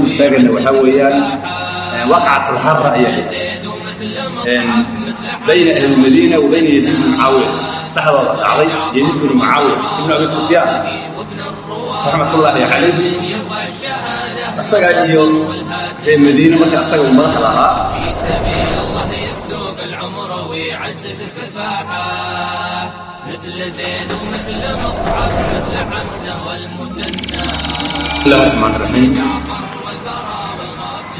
u istaagana waxaa weeyaan waqcat alhabra ayaa dhacay bayna ahlilmadiina wa bayna yaziid bni mucaawiya. Dhexdooda dhacday yaziid binu mucaawiya ibnu abi sufyaan raxmat ullaahi calayh asagaa iyo ree madiine marka asaga uu madax lahaa bismillahi raxmaan raxiim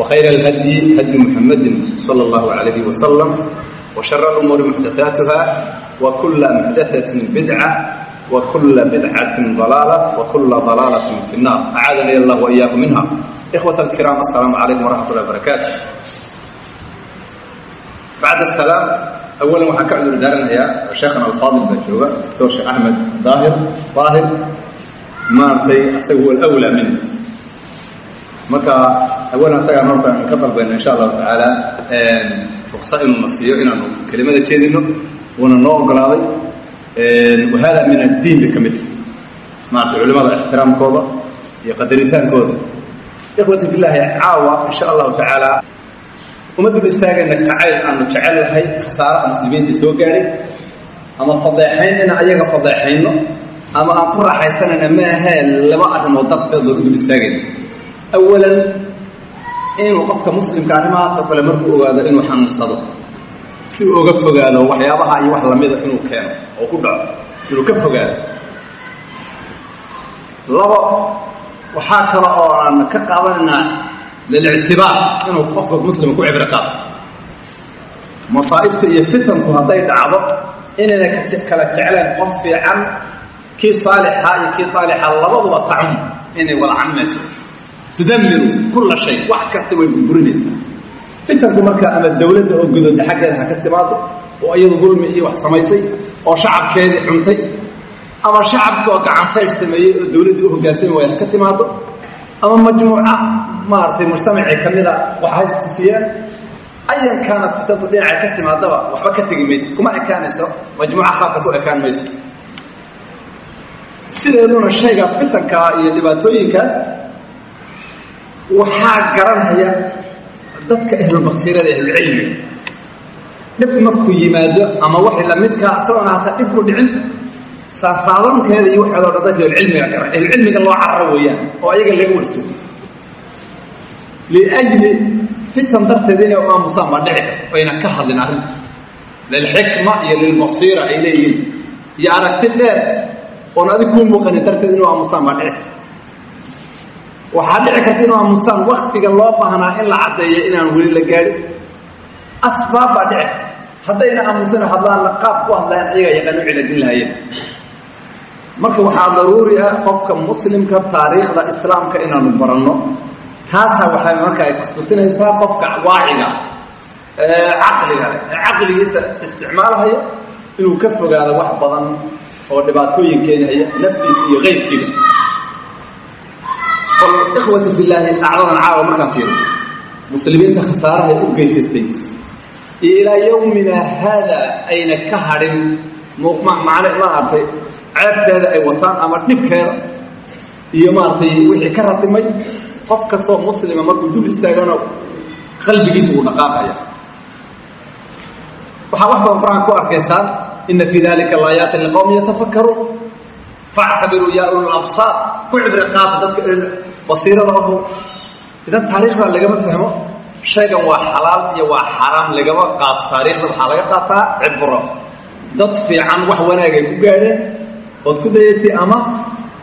وخير الهدي هدي محمد صلى الله عليه وسلم وشر الأمور محدثاتها وكل محدثة بدعة وكل بدعة ضلالة وكل ضلالة في النار أعاذني الله وإياكم منها إخوة الكرام السلام عليكم ورحمة الله وبركاته بعد السلام أولا waxaan ka cudur daaranayaa sheekhana alfaadil baa jooga doctor sheekh axmed daahir daahir maaragtay asaga huwa alawlaa min marka awalan asagaan horta aan ka dalbayna insha allahu tacaala ruqsa inuu na siiyo inaanu kelimada jeedino wuuna noo ogolaaday wahada min addiin bay ka mid. Tahay maaragtay culimada ixtiraamkooda iyo qadaritaankooda ikhwati filaahi caawa insha allahu tacaala uma dul istaagayna jacayl aanu jecel lahay khasaaraha muslimiinta soo gaadhay ama fadeexaynayna ayaga fadeexayno ama aan ku raaxaysanayna ma aheen laba arrimood darteed loogu dul istaagayna. Awalan inuu qofka muslimka arrimahaasoo kale markuu ogaado inuu xanuunsado. Si uu oga fogaado waxyaabaha iyo wax lamida inuu keeno oo ku dhaco inuu ka fogaado. Labo waxaa kale oo aan ka qaadanaynaa lilictibaar inuu qofka muslima ku cibro qaato. Masaa'ibta iyo fitanku hadday dhacdo inayna kala jeclayn qof fiican kii saalixa iyo kii aalixa labaduba tacum inay wada camayso tudamiru kulla shay wax kasta way burburinaysaa fitanku marka ama dawladda oo gudooda xaggeeda ha ka timaado oo iyadu dulmi iyo wax samaysay oo shacabkeedii xuntay ama shacabka oo gacansaydh sameeyey oo dawladdii u hoggaansami waaya ha ka timaado ama majmuuca maaragtay mujtamacii ka mida wax haystusiyeen ayan kaanad fitantu dhinacay ka timaadaba waxba ka tegi mayso kuma ekaanayso majmuuca khaasa ku waxaa garanaya dadka ahlulbasiirada ahlulcilmiga dhib markuu yimaado ama waxay lamidkaa isagoona hataa dhib ku dhicin saasaadanteeda iyo waxeedoo dhan dadka ahlulcilmiga garan ahlulcilmiga loo cararo weeyaan oo ayaga laga warso. Liajli fitan darteed inay u aamusaan baa dhici karta ayna ka hadlin arrinta. Lilxikma iyo lilbasiira ay leeyihiin. Iyo aragti dheer oon adig kuu muuqanin darteed inuu aamusaan baa dhici karta waxaa dhici karta inuu aamusaan waktiga loo baahnaa in la caddeeyo inaan weli la gaadhin asbaab baa dhici haddayna aamusana hadlaanna qaab ku hadlayan ayagaa yaqaan u cilaajin lahaayeen marka waxaa daruuri ah qofka muslimka taariikhda islaamka inaanu baranno. Taasaa waxay marka ay tusinaysaa qofka waaciga caqliga caqligiisa isticmaalhaya inuu ka fogaado wax badan oo dhibaatooyin keenahaya naftiisa iyo keyrkiiba fal ikhwati filaahi acdadan caawa markaan fiiro muslimiinta khasaarahay u geysatay. Ilaa yowmina haada ayna ka hadhin macne maaragtay ceebteeda ay wataan ama dhibkeeda. Iyo maaragtay wixii ka ratimay qof kastoo muslima markuu dul istaagana qalbigiisa uu dhaqaaqaya waxaa wax badan qur'aan ku arkaysaan ina fii dalika laayaatin liqowmi yatafakkaruun. Factabiruu yaa ulul ku cibri qaata dadka basiirada oho idan taariikhda lagama fahmo. Shaygan waa xalaal iyo waa xaraam lagama qaato. Taariikhda waxaa laga qaataa cibro dad fiican wax wanaagay ku gaadheen ood ku dayatay ama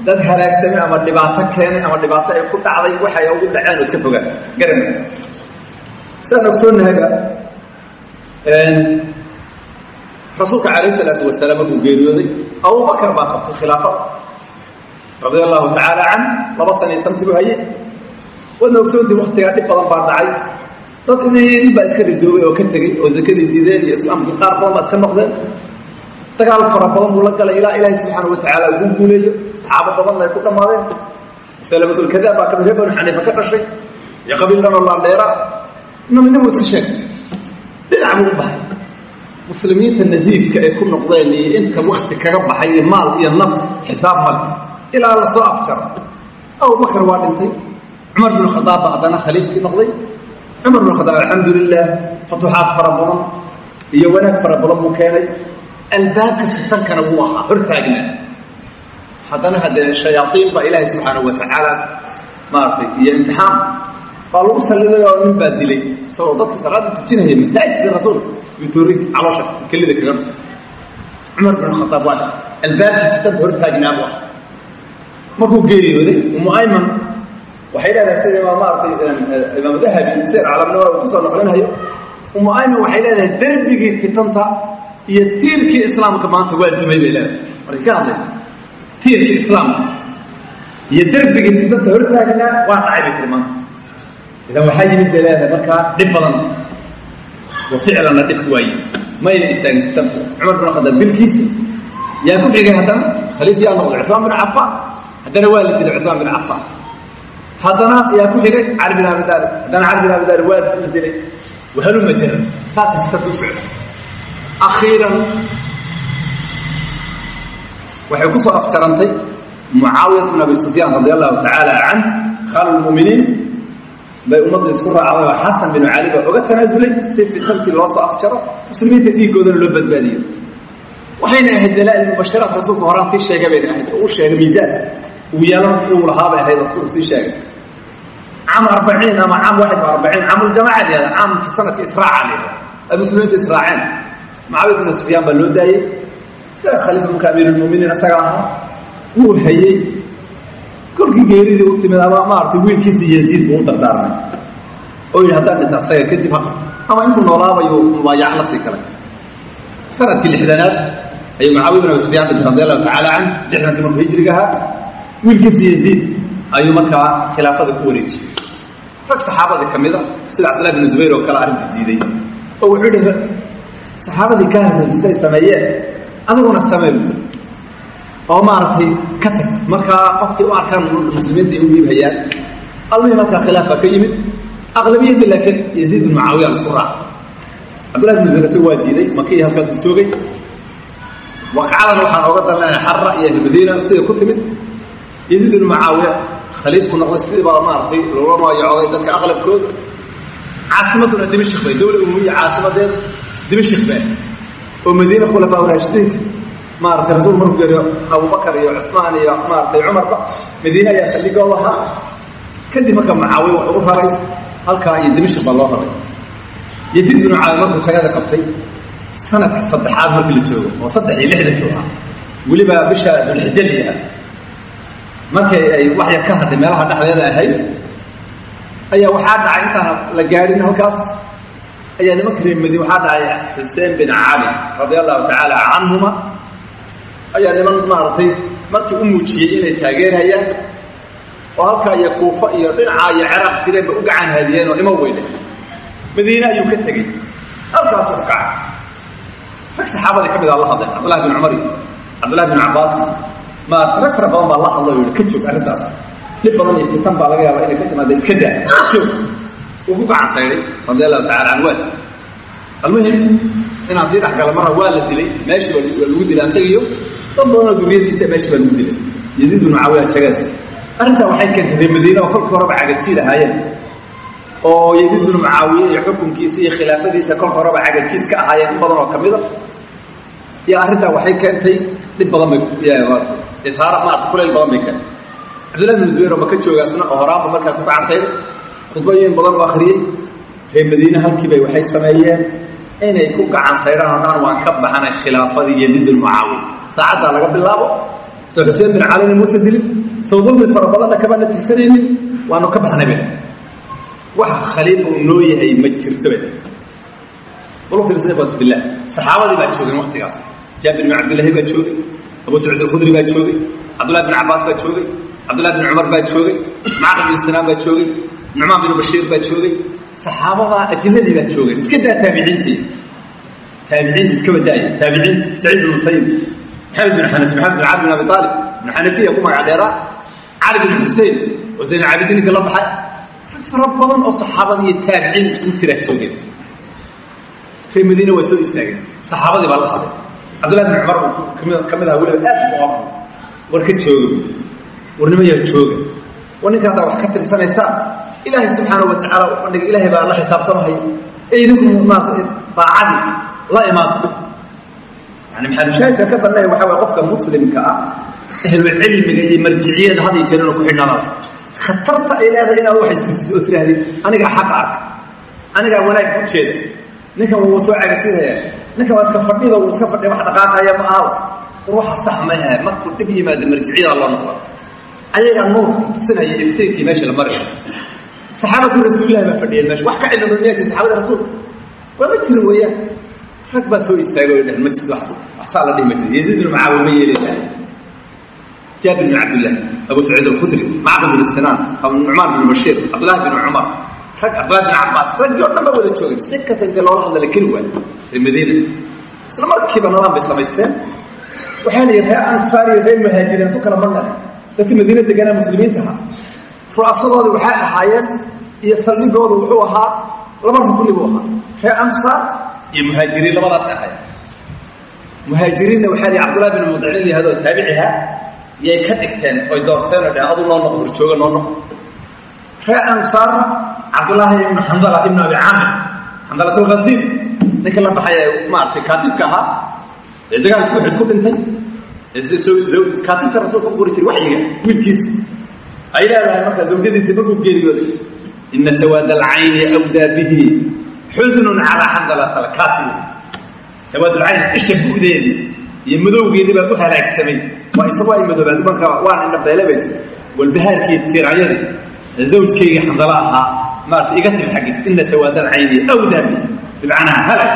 dad halaagsamay ama dhibaato keenay ama dhibaato ay ku dhacday waxay ugu dhaceen ood ka fogaata garanayta saan ogsoonnahayba rasuulka calayh isalaatu wasalaam markuu geeriyooday abubakar baa qabtay khilaafada radia allahu tacaala can laba sana samti buu hayay. Waadna ogsoontii waktigaa dhib badan baa dhacay. Dad idin baa iska ridoobay oo ka tegey oo zakadii diideen iyo islaamkii qaar badan baa iska noqdeen. Dagaal fara badan buu la galay ilaa ilaahay subxaana watacaala ugu guuleeyo saxaabo badanna ay ku dhammaadeen. Musalamatlkadaab baa ka mid reer banu xaniifa ka dhashay. Iyo qabiil dhanoo laandheera naminamu iska sheegtay. Dhinac buu u baxay. Muslimiinta nasiifka ay ku noqdeen iyo inta wakti kaga baxay iyo maal iyo naf xisaab male ilaa la soo afjaro. Abubakar waa dhintay. Cumar binu khadaab baa haddana khaliifkii noqday. Cumar binu khadaab alxamdu lilah fatuuxaad fara badan iyo wanaag fara badan buu keenay. Albaabka fitankana wuu ahaa hortaagnaa haddana haddee shayaaiin baa ilaahay subxaana wa tacaala maaratay iyo imtixaan baa lagu salliday oo nin baa dilay. Isagoo dadka salaada tujinaya masaajidka rasuulka yutorig caloosha kelida kaga dhuftay cumar bin khadaab waa dhintay. Albaabkii fitanta hortaagnaa buu ahaa markuu geeriyooday umu ayman waxay leedahay sida imaam maaratay imaam dahabi sir calamnima uu ku soo noqlinayo umu ayman waxay leedahay derbigii fitanta iyo tiirkii islaamka maanta waa dumay bay leedahay. Markay ka hadlaysa tiirkii islaamka iyo derbigii fitanta hortaagnaa waa dhacay bay tiri maanta. Idan waxaa yimid bay leedahay markaa dhib badan. Wa ficlanna dhibku waa yimid mayna istaagin fitanta cumar bin khadaab dilkiisa yaa ku xigay haddana khaliif yaa noqday cusmaan bin cafaan haddana waa la dilay cusmaan bin cafaan haddana yaa ku xigay cali bin abi daalib haddana cali bin abi daalib waa la dilay wahaluma jara saasay fitanta u socotay akhiiran waxay ku soo afjarantay mucaawiyat bn abi sufyaan radi allahu tacaala can khaalu lmuminiin bay ummadda isku raacday oo xasan binu cali baa oga tanaasulay si fitantii loo soo afjaro. Muslimiinta dhiiggoodana loo badbaadiyo. Waxayna ahayd dalaail mubasharaat rasuulka horaan sii sheegay bayna ahayd. Oo u sheegay miisaan uu yeelan uu lahaabay ahayd rasuulku sii sheegay caam arbaciin ama caam waaxid ba arbaciin caamuljamaca la yihahda caamkii sanadka israaca la yihahda ay muslimiintu israaceen mucaawiyat bnu sufyaan baa loo daayey isaga khaliifa marka amiirulmuminiin isaga ahaa wuu hayey kolkii geeridii u timid ama maaragtay wiilkiisi yaziid buu u dardaarmay oo yidhi haddaan dhinta asaga kadib ha qabto ama intuu noolaabayuu mubaayac la sii galay sannadkii lixdanaad ayuu mucaawiya bin abi sufyaan dhintay radi allahu tacaala can lixdankii markuu hijriga ahaa wiilkiisi yaziid ayuu markaa khilaafada ku wareejiyey. Rag saxaabadii ka mida sida cabdillahi bin zubayr oo kale arrinta diiday oo wuxuu yihi saxaabadii kaa horreysay sameeyeen adiguna samee oo maaragtay ka tag markaa qofkii u arkaan muslimiinta ay u dhiibhayaan almihim halkaa khilaaf baa ka yimid aqlabiyadda laakiin yaziid bin mucaawiya isku raaca cabdillahi bin zubayr isagu waa diiday makii halkaasuu joogay. Waqcadan waxaan ooga dalnana xarra iyo ahlmadiina sida ku timid yaziid bin mucaawiya khaliifku noqday sidii baa maaragtay looga maayacooday dadka aqlabkooda. Caasimaduna dimashik bay dowla umumiya caasimadeed dimashik bay. Oo madiina khulafaa raashidiinka maaratay rasuul markuu geeriyo abubakar iyo cusmaan iyo maaratay cumarba madiine ayaa saldhigooda ahaa kadib marka mucaawiya wuxuu u raray halkaa iyo dimashik baa loo raray. Yaziid bin mucaawiya markuu jagada qabtay sannadkii saddexaad markii la joogo oo saddex iyo lixdankii ahaa weliba bisha dulxijaliyaha markay ay wax yar ka hadday meelaha dhexdeeda ahayd ayaa waxaa dhacay intaan la gaadhin halkaas. Ayaa nimanka reer madiine waxaa dhacay xuseen bin cali radia allahu tacaala canhuma ayaa niman maaragtay markii u muujiyey inay taageerayaan oo halkaa iyo kuufa iyo dhinacaa iyo ciraaq jireenba u gacan haadiyeen oo ima weyne. Madiine ayuu ka tegey halkaasuu kacay rag saxaabadii ka mid a la hadleen cabdullahi bin cumar iyo cabdullahi bin cabbaas maarata rag fara badan baa la hadlo ka joog arrintaas. Dhib badan iyo fitan baa laga yaaba inay ka timaada iska daa joog. Uu ku gacan sayday radi allahu tacala can waati almuhim inaan sii dhexgala marra waa la dilay meeshii baa lagu dilay asagiyo dad badanoo duriyadiisa meeshii baa lagu dilay. Yaziid bin mucaawiya jagada arrintaa waxay keentay reer madiine oo kolka horeba cagajiid ahaayeen oo yaziid bin mucaawiye iyo xukunkiisa iyo khilaafadiisa kolka horeba cagajiid ka ahaayeen in badan oo kamida iyo arrintaa waxay keentay dhib badan bay itaara maarata kulayl badan bay keentay cabdullahi bin zubayr oo maka joogaasna oo horaanba markaa ku gacansayday khudbooyin badan u akhriyey. Reer madiine halkiibay waxay sameeyeen inay ku gacansaydhaan haddaan waan ka baxanay khilaafadii yaziid bin mucaawiya saacaddaa laga bilaabo soo xuseen bin calina muusa dilin soo dulmi fara badanna kamaana tirsanaynin waanu ka baxnay bay. Dhah waxa khaliifa uu noo yahay ma jirto bay. Dhah bal u fiirsan ikhwati fillah saxaabadii baa joogeen waktigaas jaabir bin cabdillahi baa joogay abu saciid alkhudri baa joogay cabdullahi bin cabbaas baa joogay cabdullahi bin cumar baa joogay macqil bin sinaan baa joogay nucmaan binu bashiir baa joogay saxaabadaa ajiladii baa joogeen iska daa taabiciintii. Taabiciinta iska badaaya taabiciinta saciid bin musayib maxamed bin xanafi maxamed bin cali bin abi aalib bin xanafiya ku magac dheeraa. Cali bin xusein oo zayn caabidiinka la baxay. Rag fara badan oo saxaabada iyo taabiciin iskugu jiraa joogeen. Reer madiina waa soo istaageen. Saxaabadii baa la hadlay cabdullahi bin cumar ka mid aha weliba aad aqan war ka jooga warnimayaa jooga. War ninka haddaa wax ka tirsanaysaan ilaahay subxaana wa tacaala u bandhiga ilahay baa la xisaabtamahaya ee idinku maarata daacadii la imaada yani maxalushaahidka ka danleeya waxa way qofka muslimka ah ahlulcilmiga iyo marjiciyada had iyo jeer inuu ku xidhnada khatarta ay leedahay inaad wax istusiso oo tirahdid anigaa xaqa arka. Anigaa wanaag u jeeda. Ninkan wuu soo cagajidaya ninkan waa iska fadhida wuu iska fadhiya wax dhaqaaqaya ma war waxa sax mayaha markuu dhib yimaado marjiciyada loo noqda ayagaa nuurka ku tusinaya iftiinkii meesha la marayo saxaabatu rasuulillahi baa fadhiyeen meesha. Wax ka cilmi badan miyaa jira saxaabada rasuulka waa ma jirin weeyaan. Rag baa soo istaagay o dhehen ma jirto waxsaa la dhihi ma jiro yaziid binu macaawiya ma yeelaya jaabir bin cabdillah abu saciid alkhudri macqil bin sinaan nucmaan bin bashiir cabdullahi bin cumar rag cabdullahi bin cabbaas raggii oo dhan ba wada joogeen si kasta intee loola hadla la keli waay reer madiina. Isla markiiba nadaan bay samaysteen. Waxaa la yidhi reer ansaar iyo reer muhaajiriin su kala marnale dadkii madiina deganaa muslimiinta ahaa ru'asadoodii waxay ahaayeen iyo saldhigoodu wuxuu ahaa laba rukni buu ahaa. Reer ansaar iyo muhaajiriin labadaas ahayd muhaajiriinna waxaa lihi cabdullahi bin mudcin yihahdo taabiciha yay ka dhigteen oy doorteen oo dheh adu noo noqo horjooga noo noqo reer ansaarna cabdullaahi ibnu xandala ibnu abi caamir xandalat alghasiil ninka la baxay ee kaatibka ahaa ee dagaalka uxud ku dhintay. Kaatibka rasuulka u qori jiray waxyiga ay leedahay markaa zawjadiisa markuu geeriyooday. Ina sawaad alcayni awdaa bihi xusnun calaa xandalat alkaatib sawaad alcayn isha bu'deedii iyo baa u halaagsamay. Waa isagu ay madoobaad marka waan indha beelabay walbahaarkii tiraayadii zawjkayga xandala ahaa maarata iga timi xaggiisa ina sawaad alcayni awdaa bihi bimacnaa halag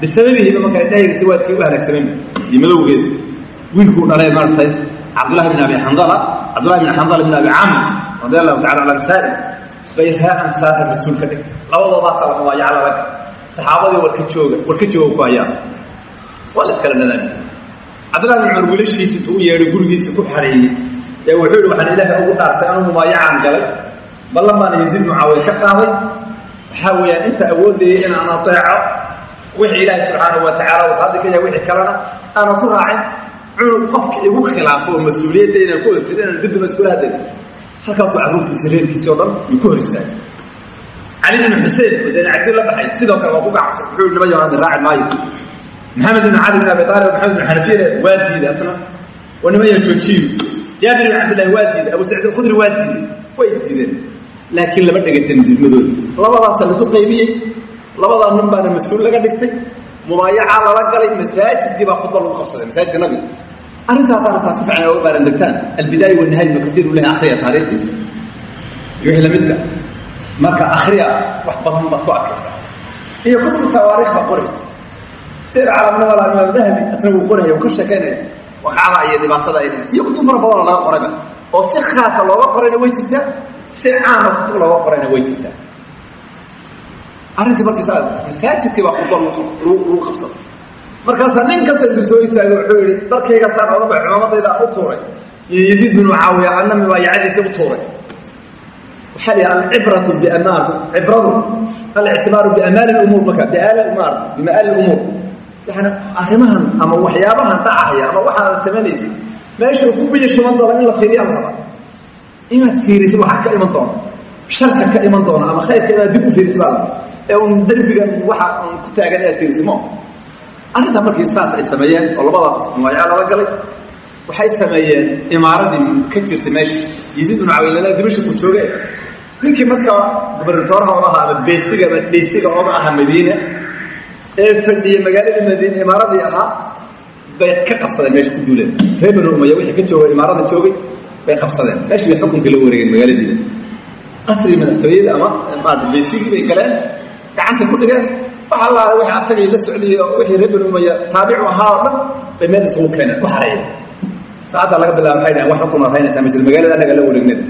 bisababihiba marka indhahayga sawaadkii u halaagsamay iyo madowgeedii wiilkuu dhalay maaragtay cabdullahi bin abi xandala cabdullahi bin xandala bin abi camr radi allahu tacala ala amsaali bay ree amsaara mas'uul ka dhigtay labadoodaasa la mubaayaca lalaga saxaabadii warka jooga warka jooga ku hayaan. Waa la iskala nadaamiya cabdullahi bin cumar wiilashiisa intuu u gurigiisa ku xareeyey ee wuxuu yihi ilaahay ugu dhaartay anuu mubaayacaan galay ballan baana yaziid mucaawiya ka qaaday. Waxaa weeyaan inta awoodayay inaan ateeco wixii ilaahay subxaanahu wa tacala uu haddi ka yahay wixii kalena aanan ku raacin cunug qofka igu khilaafo oo mas'uuliyadda inaan ku horsin inaan dibdaba iskula hadlay halkaasuu carruurtiisa reerkiisi o dhan yuu ku hor istaagay cali bin xuseen oo zayn cabdi la baxay sidoo kale waa ku gacsan wuxuu nima yohaadi raaci maayo. Maxamed bin cali bin abi aalib maxamed bin xanafiyane waa diiday asna. Oo nima yaa joojiyo. Jaabir bin cabdillahi waa diiday abu saciid alkhudri waa diiday way diideen laakiin lama dhegaysan diidmadooda labadaasa laisu qaybiyey labadaa nin baana mas'uul laga dhigtay mubaayacaa lala galay masaajidkii baa khudba lagu qabsaday masaajidka nabiga. Arrintaas arrintaas si fiican oga baaran degtaan albidaaya wanahaay ibnu kaiir ulahi akhriya taariikhdiisa. Iyo wixii lamidka marka akhriya wax badan baad ku arkaysaa. Iyo kutubu tawaariikh baa qoraysa. Sir calamnimala imaam dahabi asna wuu qoraya uu ka sheekeynaya waqacda iyo dhibaatada ay iyo kutub fara badanoo laga qorayba. Oo si khaasa looga qorayna way jirtaa si caama kutub looga qorayna way jirtaa. Arrintii markiisa masaajidkii baa khudba lagu qabsaday markaasaa nin kasta intuu soo istaagay wuxuu yihi darkaygasaan oga ba cimaamadayda aan u tuuray. Iyo yaziid bin mucaawiya anna mibaayacadiisa u tuuray. Waxaa la yidhaha alcibratu biamaar cibradu alictibaaru biamaali lumuur marka biaali maarata bimaali lumuur yani arrimahan ama waxyaabahan dhacaya ama waxaad samaynaysid meesha ku biyo shiman doona in la fiiriya la rabaa inaad fiirisid waxaa ka iman doona sharka ka iman doona ama khayrka inaad dib u fiirisid baa ee un derbigan waxa un ku taagan inaad fiirisid arrintaa markii saas ay sameeyeen oo labada muwaayaca lala galay waxay sameeyeen imaaradii ka jirtay meesha. Yaziid bin cawilala dimashku jooge ninkii markaa gobernatooraha oga ahaa ama beesiga ama dheysiga oga ahaa madiina ee fadhiya magaaladii madiina imaaradii ahaa bay ka qabsadeen meesha ku duuleen. Reer banu umaya wixii ka jooga imaarada joogay bay qabsadeen. Meeshii bay xukunka la wareegeen magaaladiiba qasrigii madaxtooyada ama maarata beysigii bay galeen gacanta ku dhigeen. Waxa la wixii asagay la socday oo wixii reer banu umaya taabicu ahaa oo dhan bay meel isugu keeneen. Ku xareeyeen saacadda laga bilaaba waxay dhahen wax xukun ad haynaysaa ma jiro. Magaalada annaga la wareegnada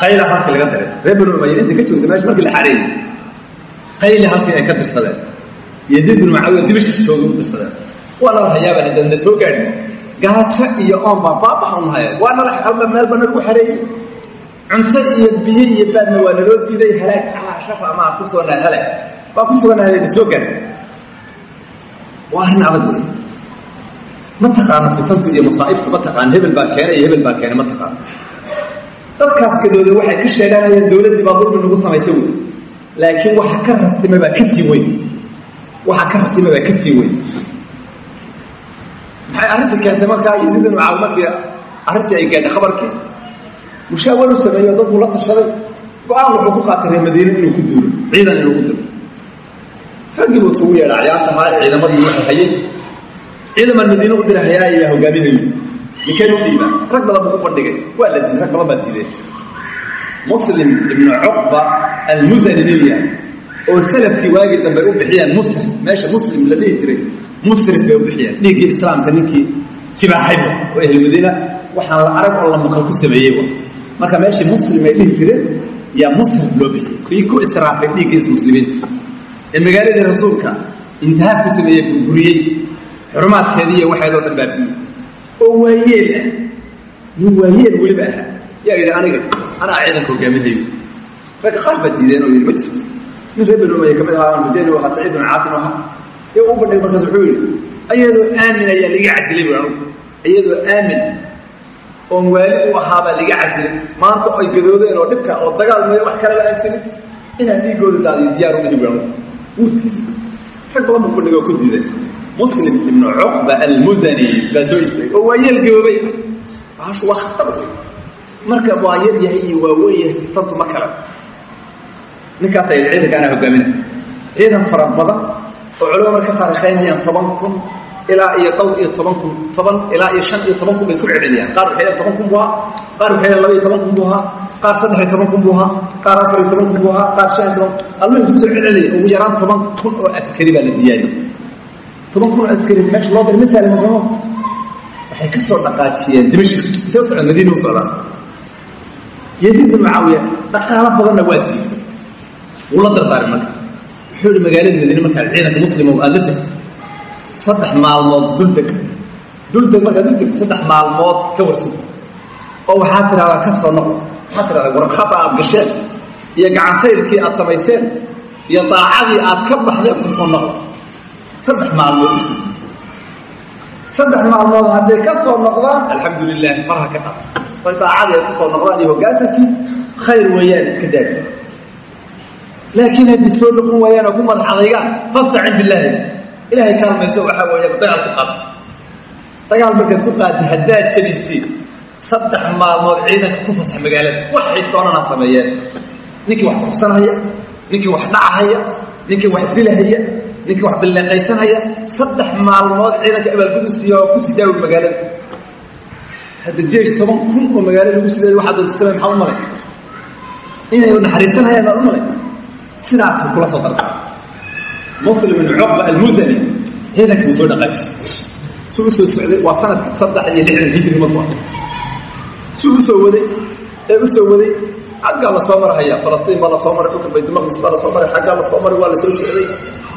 qayla halkii laga diray. Reer banu umayad inta ka joogta meesha markii la xareeyey. Qayli halkii ay ka dirsadeen. Yaziid bin mucaawiya dimashq jooga u dirsadeen. Waa nala hayaabaan hadana soo gaadhin gaajo iyo oon baa haya waa nala halba meel baa nalagu xareeyey cunto iyo biyo iyo baadna waa naloo diiday halaag calaa shafa maa ku soonaad halaag. Baa ku suganaadayna soo gaadhin waa arrin adag wey ma taqaano fitantu iyo masaa'ibtu ma taqaan hebel baa keenay hebel baa keenay ma taqaano. Dadkaas gadooda waxay ka sheeganayaan dowladdii baa dulmi nagu samaysa wey laakiin waxa ka ratima baa ka sii weyn. Waxa ka ratima baa ka sii weyn maxay arrinta keentay markaa yaziid bin mucaawiya markii arrintii ay gaadhay khabarkii? Mushaawaru sameeyo dad buu la tashaday. Go'aan wuxuu ku qaatay reer madiine inuu ku duulo. Ciidan inuu ku dilo raggii buu isugu yeedha cayaartahaa ciidamadii waxay hayeen. Ciidaman madiine u dira hayaa ayaa hogaaminayo ninkeen u dhiibaa. Rag badan buu u bandhigay. Waa la diiday rag badan baa diideen. Muslim ibnu cuqba almusani nin yahay oo salafkii waagii dambe u bixiyeen musrif meesha muslim la dhihi jiray musrif bay u bixiyeen. Dhiiggii islaamka ninkii jibaaxay oo ehl madiina. Waxaan la arag oo la maqal ku sameeyey marka meeshii muslim ay dhihi jireen yaa musrif loo bixiyey. Kii ku israafay dhiiggiis muslimiinta ee magaaladii rasuulka intihaab ku sameeyey burburiyey xurumaadkeedii iyo waxeedoo dhan baabiyey oo waayeel ah. Nin waayeel weliba ahaa. Yaa yidhi aniga anaa ciidanka hogaaminayo ragga qaar baa diideen oo yidhi ma jirto. Nin reer banu umaya ka mid ahaa mudeen ahaa saciid bin caasim ahaa ee u bandhigay markaas wuxuu yidhi ayadoo aamin ayaa liga casilay bu anugu iyadoo aamin oon waali u ahaabaa liga casilay maanta ay gadoodeen oo dhibka oo dagaal mooye wax kaleba aan jirin inaan dhiigooda daadiyo diyaar u ihi bu anugu wuu tiri. Rag badan buu bandhigay oo ku diiday. Muslim ibnu cuqba almudani baa soo istaagay oo waa yeel gaboobay. Baashu waa khatar wey marka waa yar yahay iyo waa weyn yahay fitantu ma kala. Ninkaasa ciidanka anaa hogaaminay ciidan fara badan oo culimo marka taariikhaynayaan toban kun ilaa iyo dhowr iyo toban kun toban ilaa iyo shan iyo toban kun bay isku celceliyaan. Qaar waxay leeyihiin toban kun buu ahaa qaar waxay leeyihiin laba iyo toban kun buu ahaa qaar saddex iyo toban kun buu ahaa qaar afar iyo toban kun buu ahaa qaar shan iyo toban almuhim isku soo celceliyay ugu yaraan toban kun oo askari baa la diyaariyey. Toban kun oo askari meesha loo diray masaali masamo waxay ka soo dhaqaajiyeen dimashq intay u socdaan madiina u socdaan yaziid bin mucaawiya dhaqaalo badanna waa siiyey. Wuu la dardaaray marka wuxuu ihi magaalada madiine markaa ciidanka muslima aad la tegto saddex maalmood duldeg duldeg markaad duldegto saddex maalmood ka warsan. Oo waxaa tidhahdaa ka soo noqo waxaa tidhahdaa warqada aad gasheen iyo gacansayrkii aad samayseen iyo daacadii aad ka baxdeen ku soo noqo saddex maalmood isu saddex maalmood hadday ka soo noqdaan alxamdu lilahi farha ka qab bay daacadii ay ku soo noqdaan iyo hoggaansankii khayr weeyaan iska daadi laakiin haddii soo noqon waayaan oo ku madax adaygaan fastacin bilaahi ilaahay kaalmayso waxaa weeya dagaal ku qaad dagaal markaad ku qaadi haddaad jabisiin saddex maalmood ciidanka ku fasax magaalada. Waxay doonana sameeyeen. Ninkii wax kufsanhaya ninkii wax dhacahaya ninkii wax dilahaya ninkii wax billeeqaysanhaya saddex maalmood ciidanka abaalgudusiiya oo ku sii daawi magaalada. Hadda jeesh toban kun oo magaalo lagu siday waxaa doonta samey maxaa u malay? Inay naxariisanhayaan baa u malay sidaasuu kula soo dardaa muslim ibn cuqba almusani ciidanka wuu soo dhaqaajiyey. Suu u soo socday waa sannadkii saddex iyo lixdan hijri markuu ah suu u soo waday ee u soo waday xaggaa la soo marhaya falastiin baa soo maray dhulka baytulmaqdis baa la soo maray xaggaa la soo maray waa la soo socday.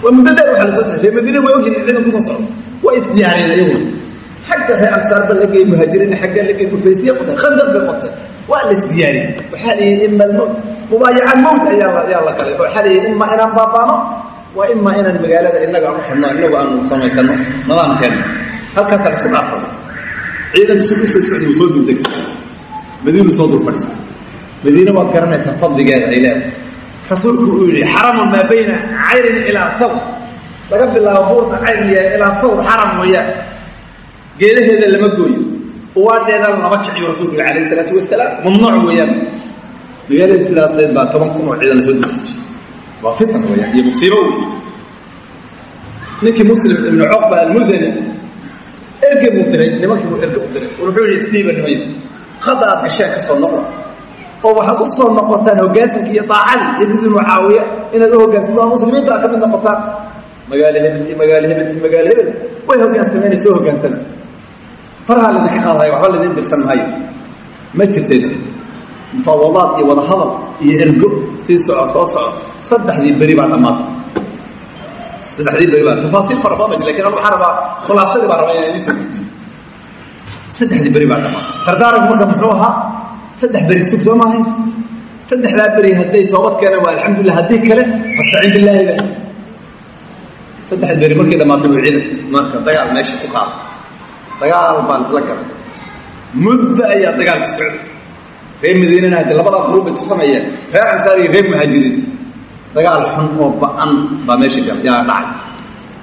Waa muddo dheer waxaa la soo socday. Reer madiina way ogyihiin ciidan ku soo socdo. Waa isdiyaareen ayagu xagga reer ansaarba la geey muhaajiriin xagga la geey dhufaysiya qotay khandar bay qotay. Waa la isdiyaariyey waxaa la yidhi ima almowt mubaayaca mowt ayaa ayaa la galay. Waxaa la yidhi ima inaan baabaano waa imaa inaan magaalada inaga aan u xidhno inagu aanu samaysano. Nidaamkeena halkaasaa isku dhaarsada ciidanku si u soo socday soo duldegay madiinu soo dul fadhiistay madiine waad garanaysaa fadligeeda ay leedahay. Rasuulku uu yidhi xaramun maa bayna cayrin ilaa thawr laga bilaabo buurta cayriya ilaa thawr xaram weeyaan geedaheeda lama gooyo. Uwaadheedana lama kiciyo rasuulku yidhi calayh isalaatu wasalaam. Mamnuuc weeyaan. Magaalada sidaaseed baa toban kun oo ciidan soo dultay waa fitan weyaan iyo musiibo wey ninkii muslim ibnu cuqba almusani erge buu diray nimankii buu erge u diray. Wuxuu yidhi isdiiba nimayo hadda aad gasheen ka soo noqda. Oo waxaad u soo noqotaan hoggaansanka iyo daacadii yaziid ibnu mucaawiya inaad u hoggaansamaan muslimiinta aad ka mid noqotaan. Magaalo hebel iyo magaalo hebel iyo magaalo hebel way hoggaansameen soo hoggaansana faraha laydinka qaadaya waxba laydin dirsan maayo. Ma jirteen mufaawadaad iyo wadahadal iyo ergo sii soco soo soco saddexdii beri baa dhammaatay. Saddexdii beri baa tafaasiil fara badan ma laakiin anu waxaan rabaa khulaasadii baan rabaa inaan idiin soo saddexdii beri baa dhammaatay. Dardaaranku marka muxuu ahaa saddex beri sug soo maahayn. Saddexdaa beri hadday toobad keenaan waa alxamdulilah haddii kale fastacin billaahi ba saddex beri markay dhammaatay uu ciidan marka dagaal meesha ku qaada dagaal baan isla galay. Muddo ayaa dagaal socday reer madiinana haddi labadaa gruub isu sameeyeen reer ansaar iyo reer muhaajiriin dagaal xun oo ba'an baa meesha gal yaa dhacay.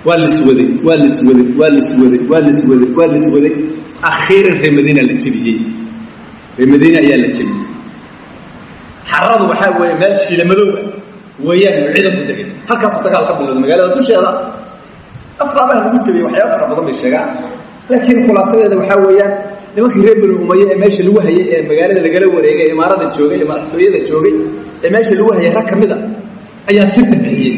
Waa liswaday waa liswaday waa liswaday waa liswaday waa liswaday akhiiran reer madiina la jebiyey. Reer madiina ayaa la jebiyey. Xaradu waxaa weeye meel shiilamadooba weeyaan uu ciidan ku degay. Halkaasuu dagaal ka bilowday magaalada dusheeda. Asbaabaha lagu jebiyey waxyaaba fara badan bay sheegaan laakiin khulaasadeeda waxaa weeyaan nimankii reer bani umaye ee meesha lagu hayay ee magaalada lagala wareegay ee imaarada joogay ee madaxtooyada joogay ee meesha lagu hayay rag ka mid a ayaa sirta bixiyey.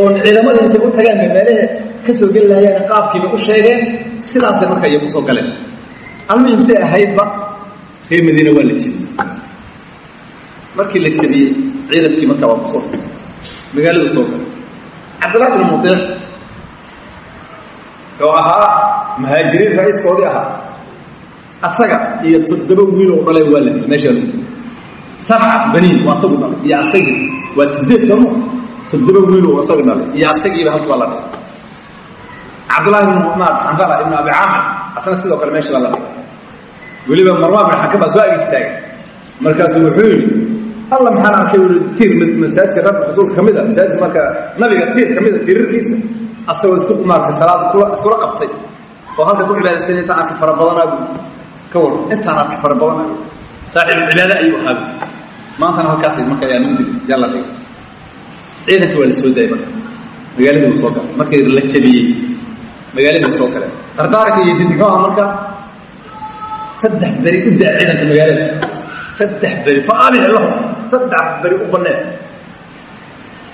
Oon ciidamada intay u tagaan meelehe ka soo geli lahayaana qaabkiiba u sheegeen sidaasay marka iyagu soo galeen. Almuhim say ahaydba reer madiina waa la jebiyey. Markii la jebiyey ciidankii markaa waa ku soo furtay. Magaaladu soo galay cabdillahi bin mudiic oo ahaa muhaajiriin ra'iiskoodii ahaa. Asaga iyo toddoba wiil oo dhalay waa la meeshaa sabca baniin waa asagu dhalay iyo asagii waa sideed somo toddoba wiil oo asaga dhalay iyo asagiiba halka waa la dhigay. Cabdullahi ibn maat xandala ibn abi caamir asna sidoo kale meesha baa la dhigay. Weliba marwaan bin xakim baa soo ag istaagay markaasuu wuxuu yidhi alla maxaan arkay ui tiir masaajidka rabbi rasuulka ka mid a masaajidka marka nabiga tiir ka mid a tiirarkiisa asagoo isku maarka salaada iskula qabtay oo halka ku cibaadaysan intaan arki fara badanaabu ka war intaan arki fara badanaabu saaxiibulcibaada ayuu ahaabu maantana halkaas marka ayaa lagu dili yaa la dhigay ciidanka waa la soo daayay marka. Magaaladii uu soo galay. Markii la jabiyey magaaladii soo galeen dardaaranka iyo sidikaha marka saddex beri u daa ciidanka magaalada saddex beri fa abix lahum saddex beri u banneen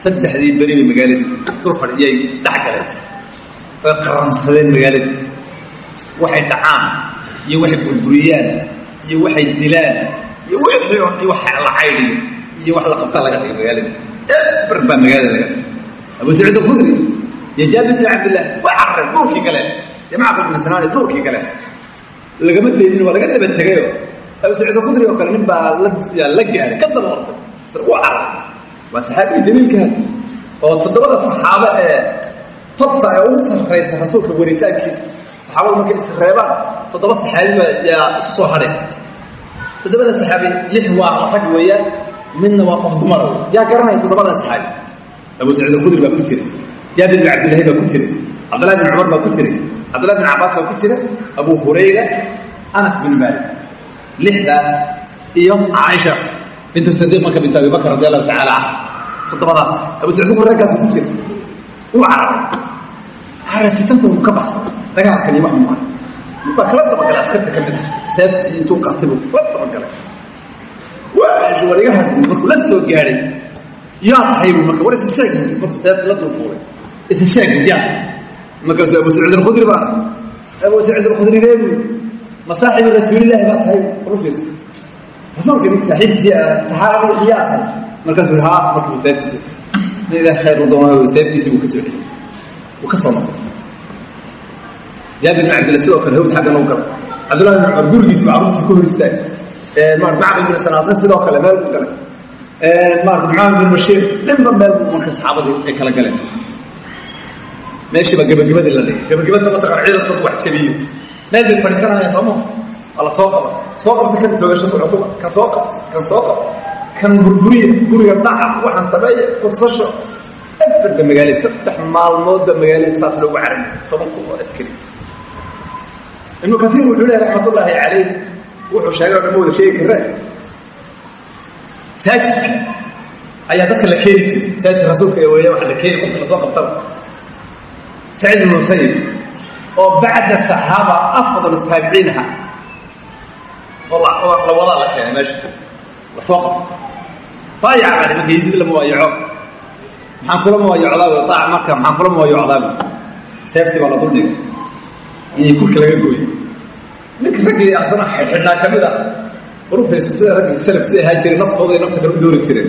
saddexdii beri bay magaaladii dul fadhiyay dhex galeen way qaramsadeen magaaladii waxay dhacaan iyo waxay burburiyaan iyo waxay dilaan iyo wixii wax la caydiyo iyo wax la qabta laga dhigay magaaladii eber baa magaalada laga dhigay. Abu saciid alkhudri iyo jaabir bn cabdillah waa carareen duurkii galeen iyo macqil bn sanaani duurkii galeen lagama deydin waa laga daba tegayo. Abu saciid alkhudri oo kale nin baa la gaaray ka daba orday. Waa carar waa saxaabiga jaliilkaad oo toddobada saxaabo ee tobta ee ugu sarraysa rasuulka waritaankiisa saxaabadu markay isreebaan toddoba saxaabiba yaa isu soo hadhaysa. Toddobada saxaabi lix waa rag weeyaan midna waa qof dumara yaa garanaya toddobada saxaabi? Abu saciid alkhudri baa ku jira jaabir bin cabdillahi baa ku jira cabdillahi bin cumar baa ku jira cabdillahi bin cabbaas baa ku jira abu hurayra anas bin maalik. Lixdaas iyo caaisha bintu sadiiq marka bintu abi bakr radi allahu tacala canha toddobadaas. Abu saciid alkhudri raggaas ku jira uu cararay. Carafitanta uu ka baxsan dagaalkan iyo wax maaha baa kala dabagalay askarta ka mid ah seeftii intuu qaatay buu kala dabagalay. Waa war iga hadlay markuu la soo gaadhay yaa tahay buu marka war isa sheeg markuu seefta la dul fuulay. Isa sheeg yaa. Tahay markaasuu abu saciid alkhudri baa. Abu saciid alkhudri reebu masaaxibi rasuulilaahi baa tahay. Walu fiirsa rasuulka nig saaxiibkii saxaabadii yaa tahay. Markaasuu haa markii buu seeftiisa ilaah khayr u doonaa seeftiisii buu ka soo dhigay wuu ka soo noqday jaabir bin cabdilla sidoo kale hawd xagga noo galay cabdullahi bin cumar gurigiisba carruurtiisa ka hor istaagay maarata macqil bin sanaasna sidoo kale meel buu galay. Maarata maxamed bin bashiir dhinba meel buu marka saxaabadii ay kala galeen. Meeshiiba gabagabadii la dhigay gabagaba soo mataqaan ciidankood wax jabiyo. Meel bay fadhiisanayaan sooma waa la soo qaba soo qabta kan toogasho ku xukuma kan soo qabta kan soo qaba kan burburiya guriga dhaca waxaan sameeya kufsasho. Afarda magaale saddex maalmoodba magaalada saas loogu carari toban kun oo askari ibnu kaiir wuxuu leehay raxmatullaahi calayh wuxuu sheegay o dhan ma wada sheegi karee masaajidka ayaa dadka la keeni jiray. Masaajidka rasuulka ee weeya waxa la keeni qofka la soo qabtaba saciid ibnu musayib oo bacda saxaaba afdal taabiciin aha oo la wadaa la keenay meesha. Lasoo qabta. Baayac baa marka yasiid lama waayaco maxaan kula muwaayocdaa aac marka maxaan kula muwaayocdaa seeftii baa la duldhigay inay kurka laga gooyo ninka raggii asana xidhnaa ka mid ah warufayso sida raggii salaf sida ahaa jireen naftooda ay nafta kale u doori jireen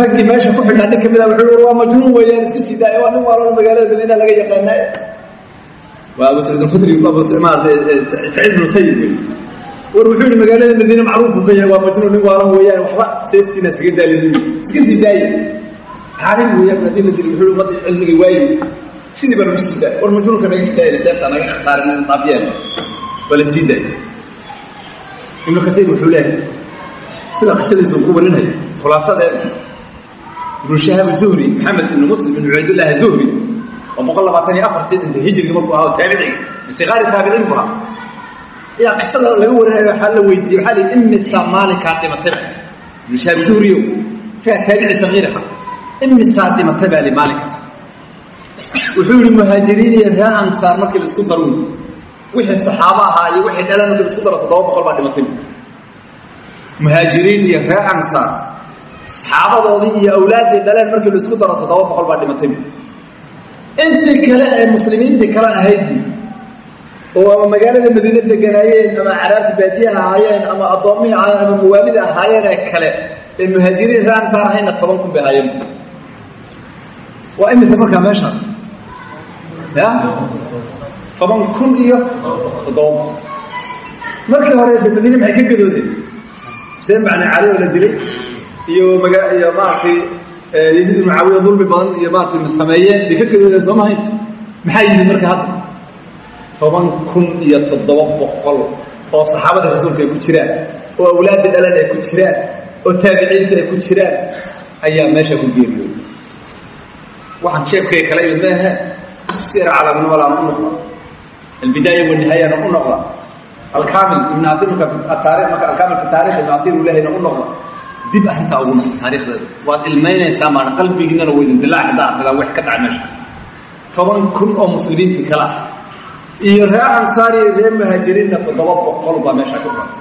raggii meesha ku xidhnaa nin ka mid a wuxuu waa majnuun weeyaan iska sii daaya waa nin waalona magaalada madiina laga yaqaanaaye waa abu saciid alkhudri abu maarata saciid ibnu sayib wey war wuxuu yihi magaalada madiine macruufu ka yahay waa majnuun nin waalan weeyaan waxba seeftiina iskaga daalinin iska sii daaya caalim weeyaan haddii la dili wuxuu ummadda cilmiga waayi sidii baa lagu sii war majnuunka naga sii daaya naga khasaarin in dhaafyeen waa la sii kaiir wuxuu leeyahay sida qisadiisa uu ku warinaya khulaasadeeda ibnu shahaab zuhri maxamed ibnu muslim ibnu cubaydillaahi zuhri oo boqol labaatan afartii dhintay hijriga markuu ahaa taabiciga bisiqaari taabiciin bu ahaa ayaa qisada laga warinaya waxaa la weydiiyey waxaa la imisaa maalinkaa dhimatayba ibnu shahaab zuhriyo isagaa taabici sagiiraha imisaa dhimatay baa li maalinkaas wuxuu yihi muhaajiriin iyo reer ansaar markii la isku daruun wixii saxaabo ahaa iyo wixii dhalan markii la isku daro toddoba boqol baa dhimatay muhaajiriin iyo reer ansaar saxaabadoodii iyo awlaaddii dhaleen markii la isku daro toddoba boqol baa dhimatay intii kale ee muslimiintii kale ahayd oo ama magaalada madiine deganaayeen ama caraabta baadiyaha ahaayeen ama addoommihii ahaayeen ama mawaalida ahaayeen ee kale ee muhaajiriin reer ansaar ahayna toban kun bay ahaayeen. Waa imise markaa meeshaas ya. Toban kun iyo toddoba markii hore de madiine maxay ka gadoodeen xuseen macne cali oo la dilay. Iyo maga iyo maaragtay yaziid ibnu mucaawiya dulmi badan iyo maaragtay sameeyeen bay ka gadoodeen soo mahayn. Maxaa yimid marka hadda? Toban kun iyo toddoba boqol oo saxaabada rasuulka ay ku jiraan oo awlaadda dhalan ay ku jiraan oo taabiciinta ay ku jiraan ayaa meesha ku geeriyooday. Waxaan jeebkay kala imid maahe sir calaaminimalaana u noqda albidaaya wanihaayana u noqda alkaamil ibn aimka taarikh marka alkaamil fi taarikh ibn air ulahayna u noqda dib arrintaa ugu noqda taarikhdeeda waad ilmaynaysaa maana qalbigiinana waydin dilaac haddaa akhridaa wax ka dhacay meesha toban kun oo muslimiintii kale ah iyo reer ansaar iyo reer muhaajiriinna toddoba boqol baa meeshaa ku dhintay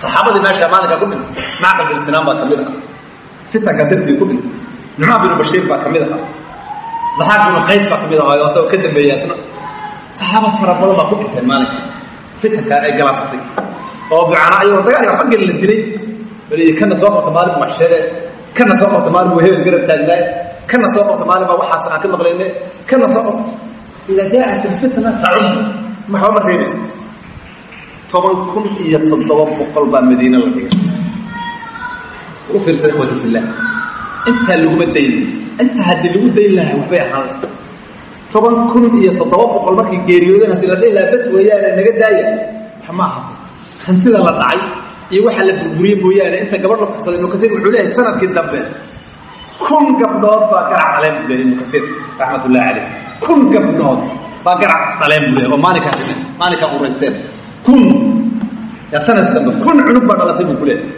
saxaabadii meesha maalinkaa ku dhintay macqal bin sinaan baa ka mid aha fitanka dartii ku dhintay nucmaan binu bashiir baa ka mid aha daxaaq binu qays baa ka mid ahaa oo asagoo ka dambeeyey asna saxaaba fara badan baa ku dhinteen maalinkaas fitanka ay galaafatay oo bucana ayagoo dagaal waxba geli la dilay. Bal kana soo qabta maalin maxsheede kana soo qabta maalin buu hebel garab taagnaay kana soo qabta maalin baa waxaas aan ka maqlayne kana soo qabta. Idaa jaaat alfitna tacum maxba ma reebayso toban kun iyo toddoba boqol baa madiine la dhigay. U fiirsada ikhwati fillah intaa laguma dayn inta haddii lagu dayn lahaa waxbay ahaan lahay toban kun iyo toddoba boqol markay geeriyoodeen haddii la dhihi lahaa bas weeyaane naga daaya. Wax ma aha. Hantida la dhacay iyo waxaa la burburiyey mooyaane inta gabadh la kufsaday ibnu wuxuu leeyahay sannadkii dambe. Kun gabdhood baa garac dhaleen buu leeyahy ibnu raxmat ullahi caleyh kun gabdhood baa garac dhaleen buu leeyahy oo maalinkaas maalinkaa quraysteen kun. Yaa sannadkii dambe kun cunug baa dhalatay buu ku leeyahay.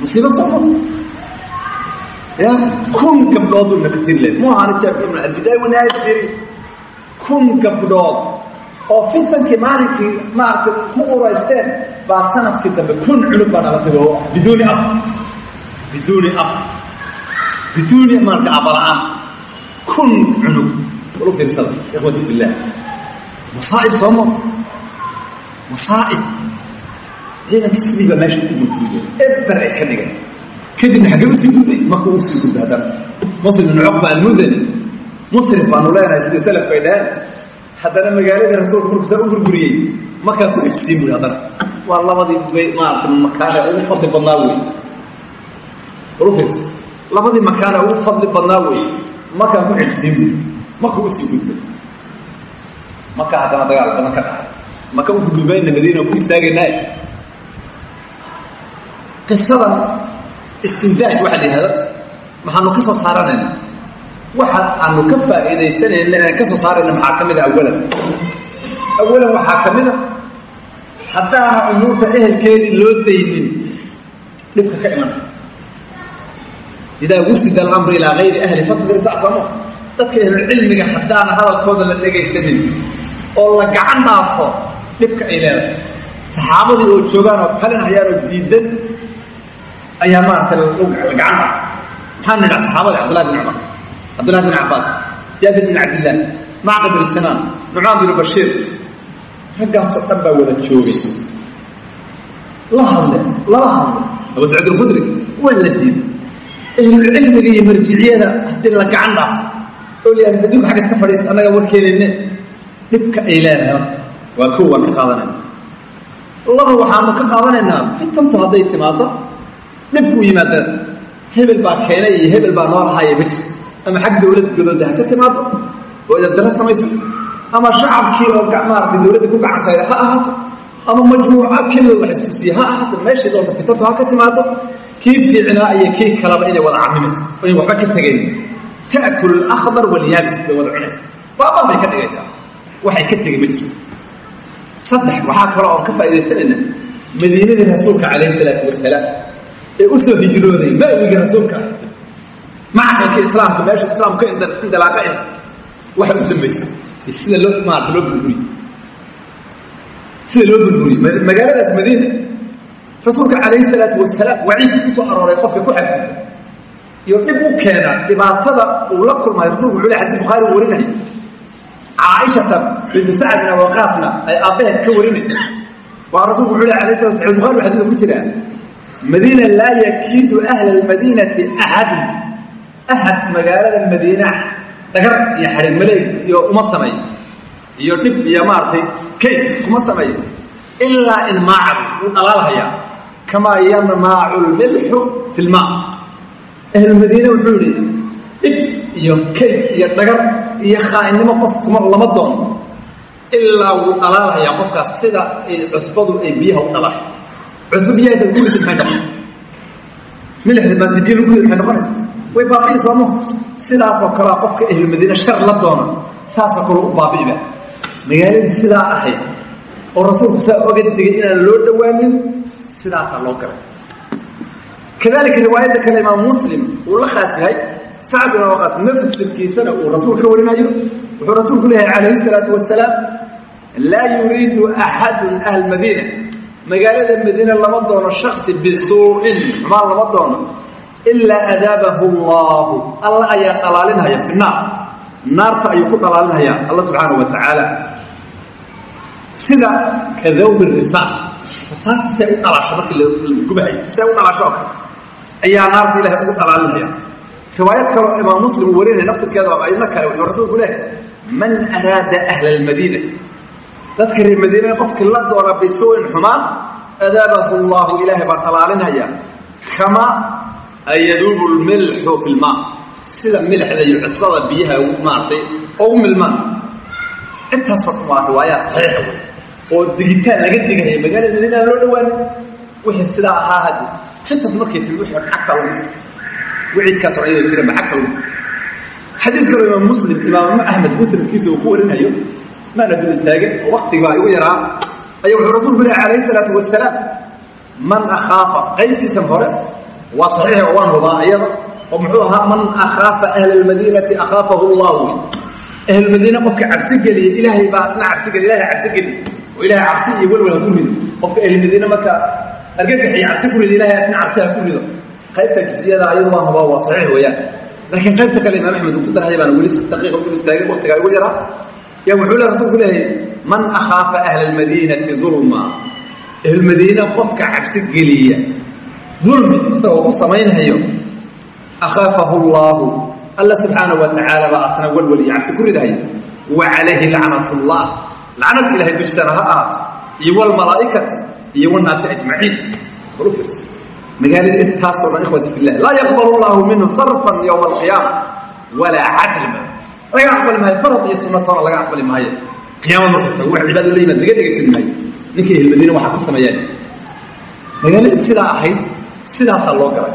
Musiibo ya kun gabdhood buu ibnu kaiir leeyahy mu ahaana jaabki ibnu albidaaya wanihaaya fiiri kun gabdhood. Oo fitankii maalinkii maaragtay ku uraysteen baa sannadkii dambe kun cunug baa dhalatay oo biduuni ab biduuni ab biduuni maarata abala-aan kun cunug bal u fiirsada ikhwati fillah. Masaa'ib sooma masaa'ib. Ciidankii sidii baa meesha ku burburiyey eber ay ka dhigan kadibna xaggee u sii gudday marka uu sii gudbay haddana muslim ibnu cuqba almudani muslim baanu leenahay sidii salaf bay dhaheen haddana magaaladii rasuulka markuu saa u gurguriyey markaa ku xijisiin buui haddana waa labadii maarata makaane ugu fadli badnaa wey labadii makaane ugu fadli badnaa wey markaa ku xijisiin buui markuu u sii gudbay markaa haddana dagaal badan ka dhacay. Maka u gudbimayna madiina ku istaagaynaa qisadan istindaaj waxaa la yihahda maxaanu ka soo saaranayna waxa aanu ka faa'iidaysanayna aan ka soo saarayna maxaa ka mida awalan? Awalan waxaa ka mida haddaana umuurta ehelkeedii loo daynin dhibka ka imanaya idaa wusida alamru ilaa gayri ahli fatadri sacsamo dadka ahlulcilmiga haddaana hadalkooda la dhegaysanin oo la gacan dhaafo dhibka ay leedahay. Saxaabadii oo joogaan oo talin hayaanoo diidan ayaa maarata gacan dhaafo maxaa nidha saxaabadii cabdullahi bin cumar. Cabdullahi bin cabbaas jaabir bin cabdillaah macqil bin sinaan nucmaan bin bashiir raggaasoo dhan baa wada joogay. La hadleen lala hadle. Abu saciid alkhudri waa la diiday. Ahlulcilmiga iyo marjiciyada haddii la gacan dhaafto oo layihahdo adduunka xagga iska fadhiista annaga warkeenayne dhibka ay leedahay horta. Waa kow ka qaadanayna laba waxaanu ka qaadanaynaa fitantu hadday timaado dhibkuu yimaada hebel baa keenay iyo hebel baa noo lahaaya ma jirto ama xag dawlad godooda ha ka timaado oo idabdaro samaysa ama shacabkii oo maarata dawladda ku gacan sayda ha ahaato? Ama majmuuca kelidood wax iskusiiye ha ahaato? Meeshii doonta fitantu ha ka timaado kii fiicnaa iyo kii kaleba inay wada camimayso in waxba ka tegayn ta'kul alakhdar walyaabis bay wada cunaysa baabaan bay ka dhigaysaa. Waxay ka tegay ma jirto. Saddex waxaa kaloo oon ka faa'idaysanaynaa madiinadii rasuulka calayhi salaatu wasalaam ee u soo hijrooday ma'wigii rasuulka macakalka islaamka meeshu islaamku ka ah waxay u dambaysa sida loo maarata loo burburiy sida loo burburiy magaaladaas madiina rasuulka calayhi salaatu wasalaam waciid ku soo arooray qofka ku xadgudba iyo dhib u keena dhibaatada uu la kulmayo rasulku wuxuu le xadii bukhaari uu caaishata bintu sacd bin abaqaasna ay aabbaheed ka warinayso waa rasulku wuxuu le alay sla saxi bukhari ba xadiiska ku jiraa madiina laa yakiidu ahla almadiinati ahadun. Ahad magaalada madiina dhagar iyo xarig maleeg iyo uma sameeyo iyo dhib iyo maaragtay kayd kuma sameeyo ilaa inmaacabu wuu dhalaalhayaa kamaa yanmaacu lmilxu fi lmaa ahlumadiine wuxuu yihi dhib iyo kayd iyo dhagar iyo khaainnimo qof kuma lama doono ilaa wuu dhalaalhayaa qofkaas sida cusbadu ay biyaha u dhalahay cusbo biyaha intaad ku ridid maxay noqon milixda baad biyo lagu rid maxay noqonaysa way baabi'i sooma sidaasoo kalea qofka ahlumadiine shar la doona saasoo kale u baabi'iba. Magaaladii sidaa ahayd oo rasuulku saa oga digay inaan loo dhowaanin sidaasaa loo galay. Kadalika riwaayadda kale imaam muslim uu la khaas yahay sacd bin waqaas maftirkiisana uu rasuul ka warinayo. Wuxuu rasuulku leeyahay calayhi salaatu wasalaam laa yuriidu axadun ahl madiina magaalada madiina lama doono shaksi bisuu'in xumaan lama doono ilaa adaabahu allaahu alla ayaa dhalaalinhaya fi naar. Naarta ayuu ku dhalaalinhayaa alla subxaanahu wa tacaala. Sida ka dawbi risaas. Rasaasta say u dhalaasho markii lagubahay say u dhalaasho ayaa naarta ilahay ugu dhalaalinhaya riwaayad kaleo imaam muslim uu naftirkeeda oo ayadna kale wuxuu rasuulku leehay man araada ahla almadiinati dadka reer madiinada qofkii la doona bisuu'in xumaan adaabahu allahu ilaahay baa dhalaalinhaya kama yaduubu lmilxu fi lmaa sida milixda iyo cusbada biyaha maaratay ugu milmaan. Intaasoo dhan waa riwaayaad saxiixa wey oo digitaan laga digaya magaalada madiina aan loo dhawaanin wixii sidaa ahaa haddi fitad markay timi wixii cagta lagu dhigtay wiciidkaas oo ayadoo jiran ba cagta lagu dhigtay xadiid kaloo imaam muslim imaam axmed musnadkiisa uu ku warinayo maana dul istaagin oo waktiga baa igu yaraa ayaa wuxuu rasuulku lehy calayhi salaatu wasalaam man akhaafa qaybtiisan hore waa saxiix oo waan hubaa iyada oo muxuu ahaa man akhaafa ahla almadiinati akhaafahu allahu. Ahlulmadiina qofka cabsi geliya ilaahay baa asna cabsi geliy ilahay cabsi geliy oo ilahay cabsi iyo welwel ha ku rido. Qofka ahlulmadiina marka argagax iyo cabsi ku rido ilahay asna cabsi ha ku rido. Qaybta jusiyada ayadu waan hubaa waa saxiix weeyaan. Laakiin qaybta kale imaam axmed uu ku darhaya baan weli daqiiqa dul istaagin waktigaa igu yaraa yaa wuxuu le rasulku leeyahay man akhaafa ahla almadiinati dulma ahlulmadiina qofka cabsi geliya dulmi isagoo ku samaynhayo akhaafahu allaahu alla subxaanahu wa baa asna walwal cabsi ku ridahaya wa calayhi lacnat ullah lacnad ilahay dushiisana ha ahaato iyo walmalaa'ikati iyo wanaasi ajmaciin bal magaalada intaasoo dhan ikhwati fillah laa yaqbal allahu minhu sarfan yowma alqiyaama walaa cadlma laga aqbali maayo farad iyo sunnatoona laga aqbali maayo. Qiyaama markuu tago wax cibaado la yimaad laga dhegaysan maayo ninkii ahlmadiina waxaa ku sameeyaan magaalada sidaa ahayd sidaasaa loo galay.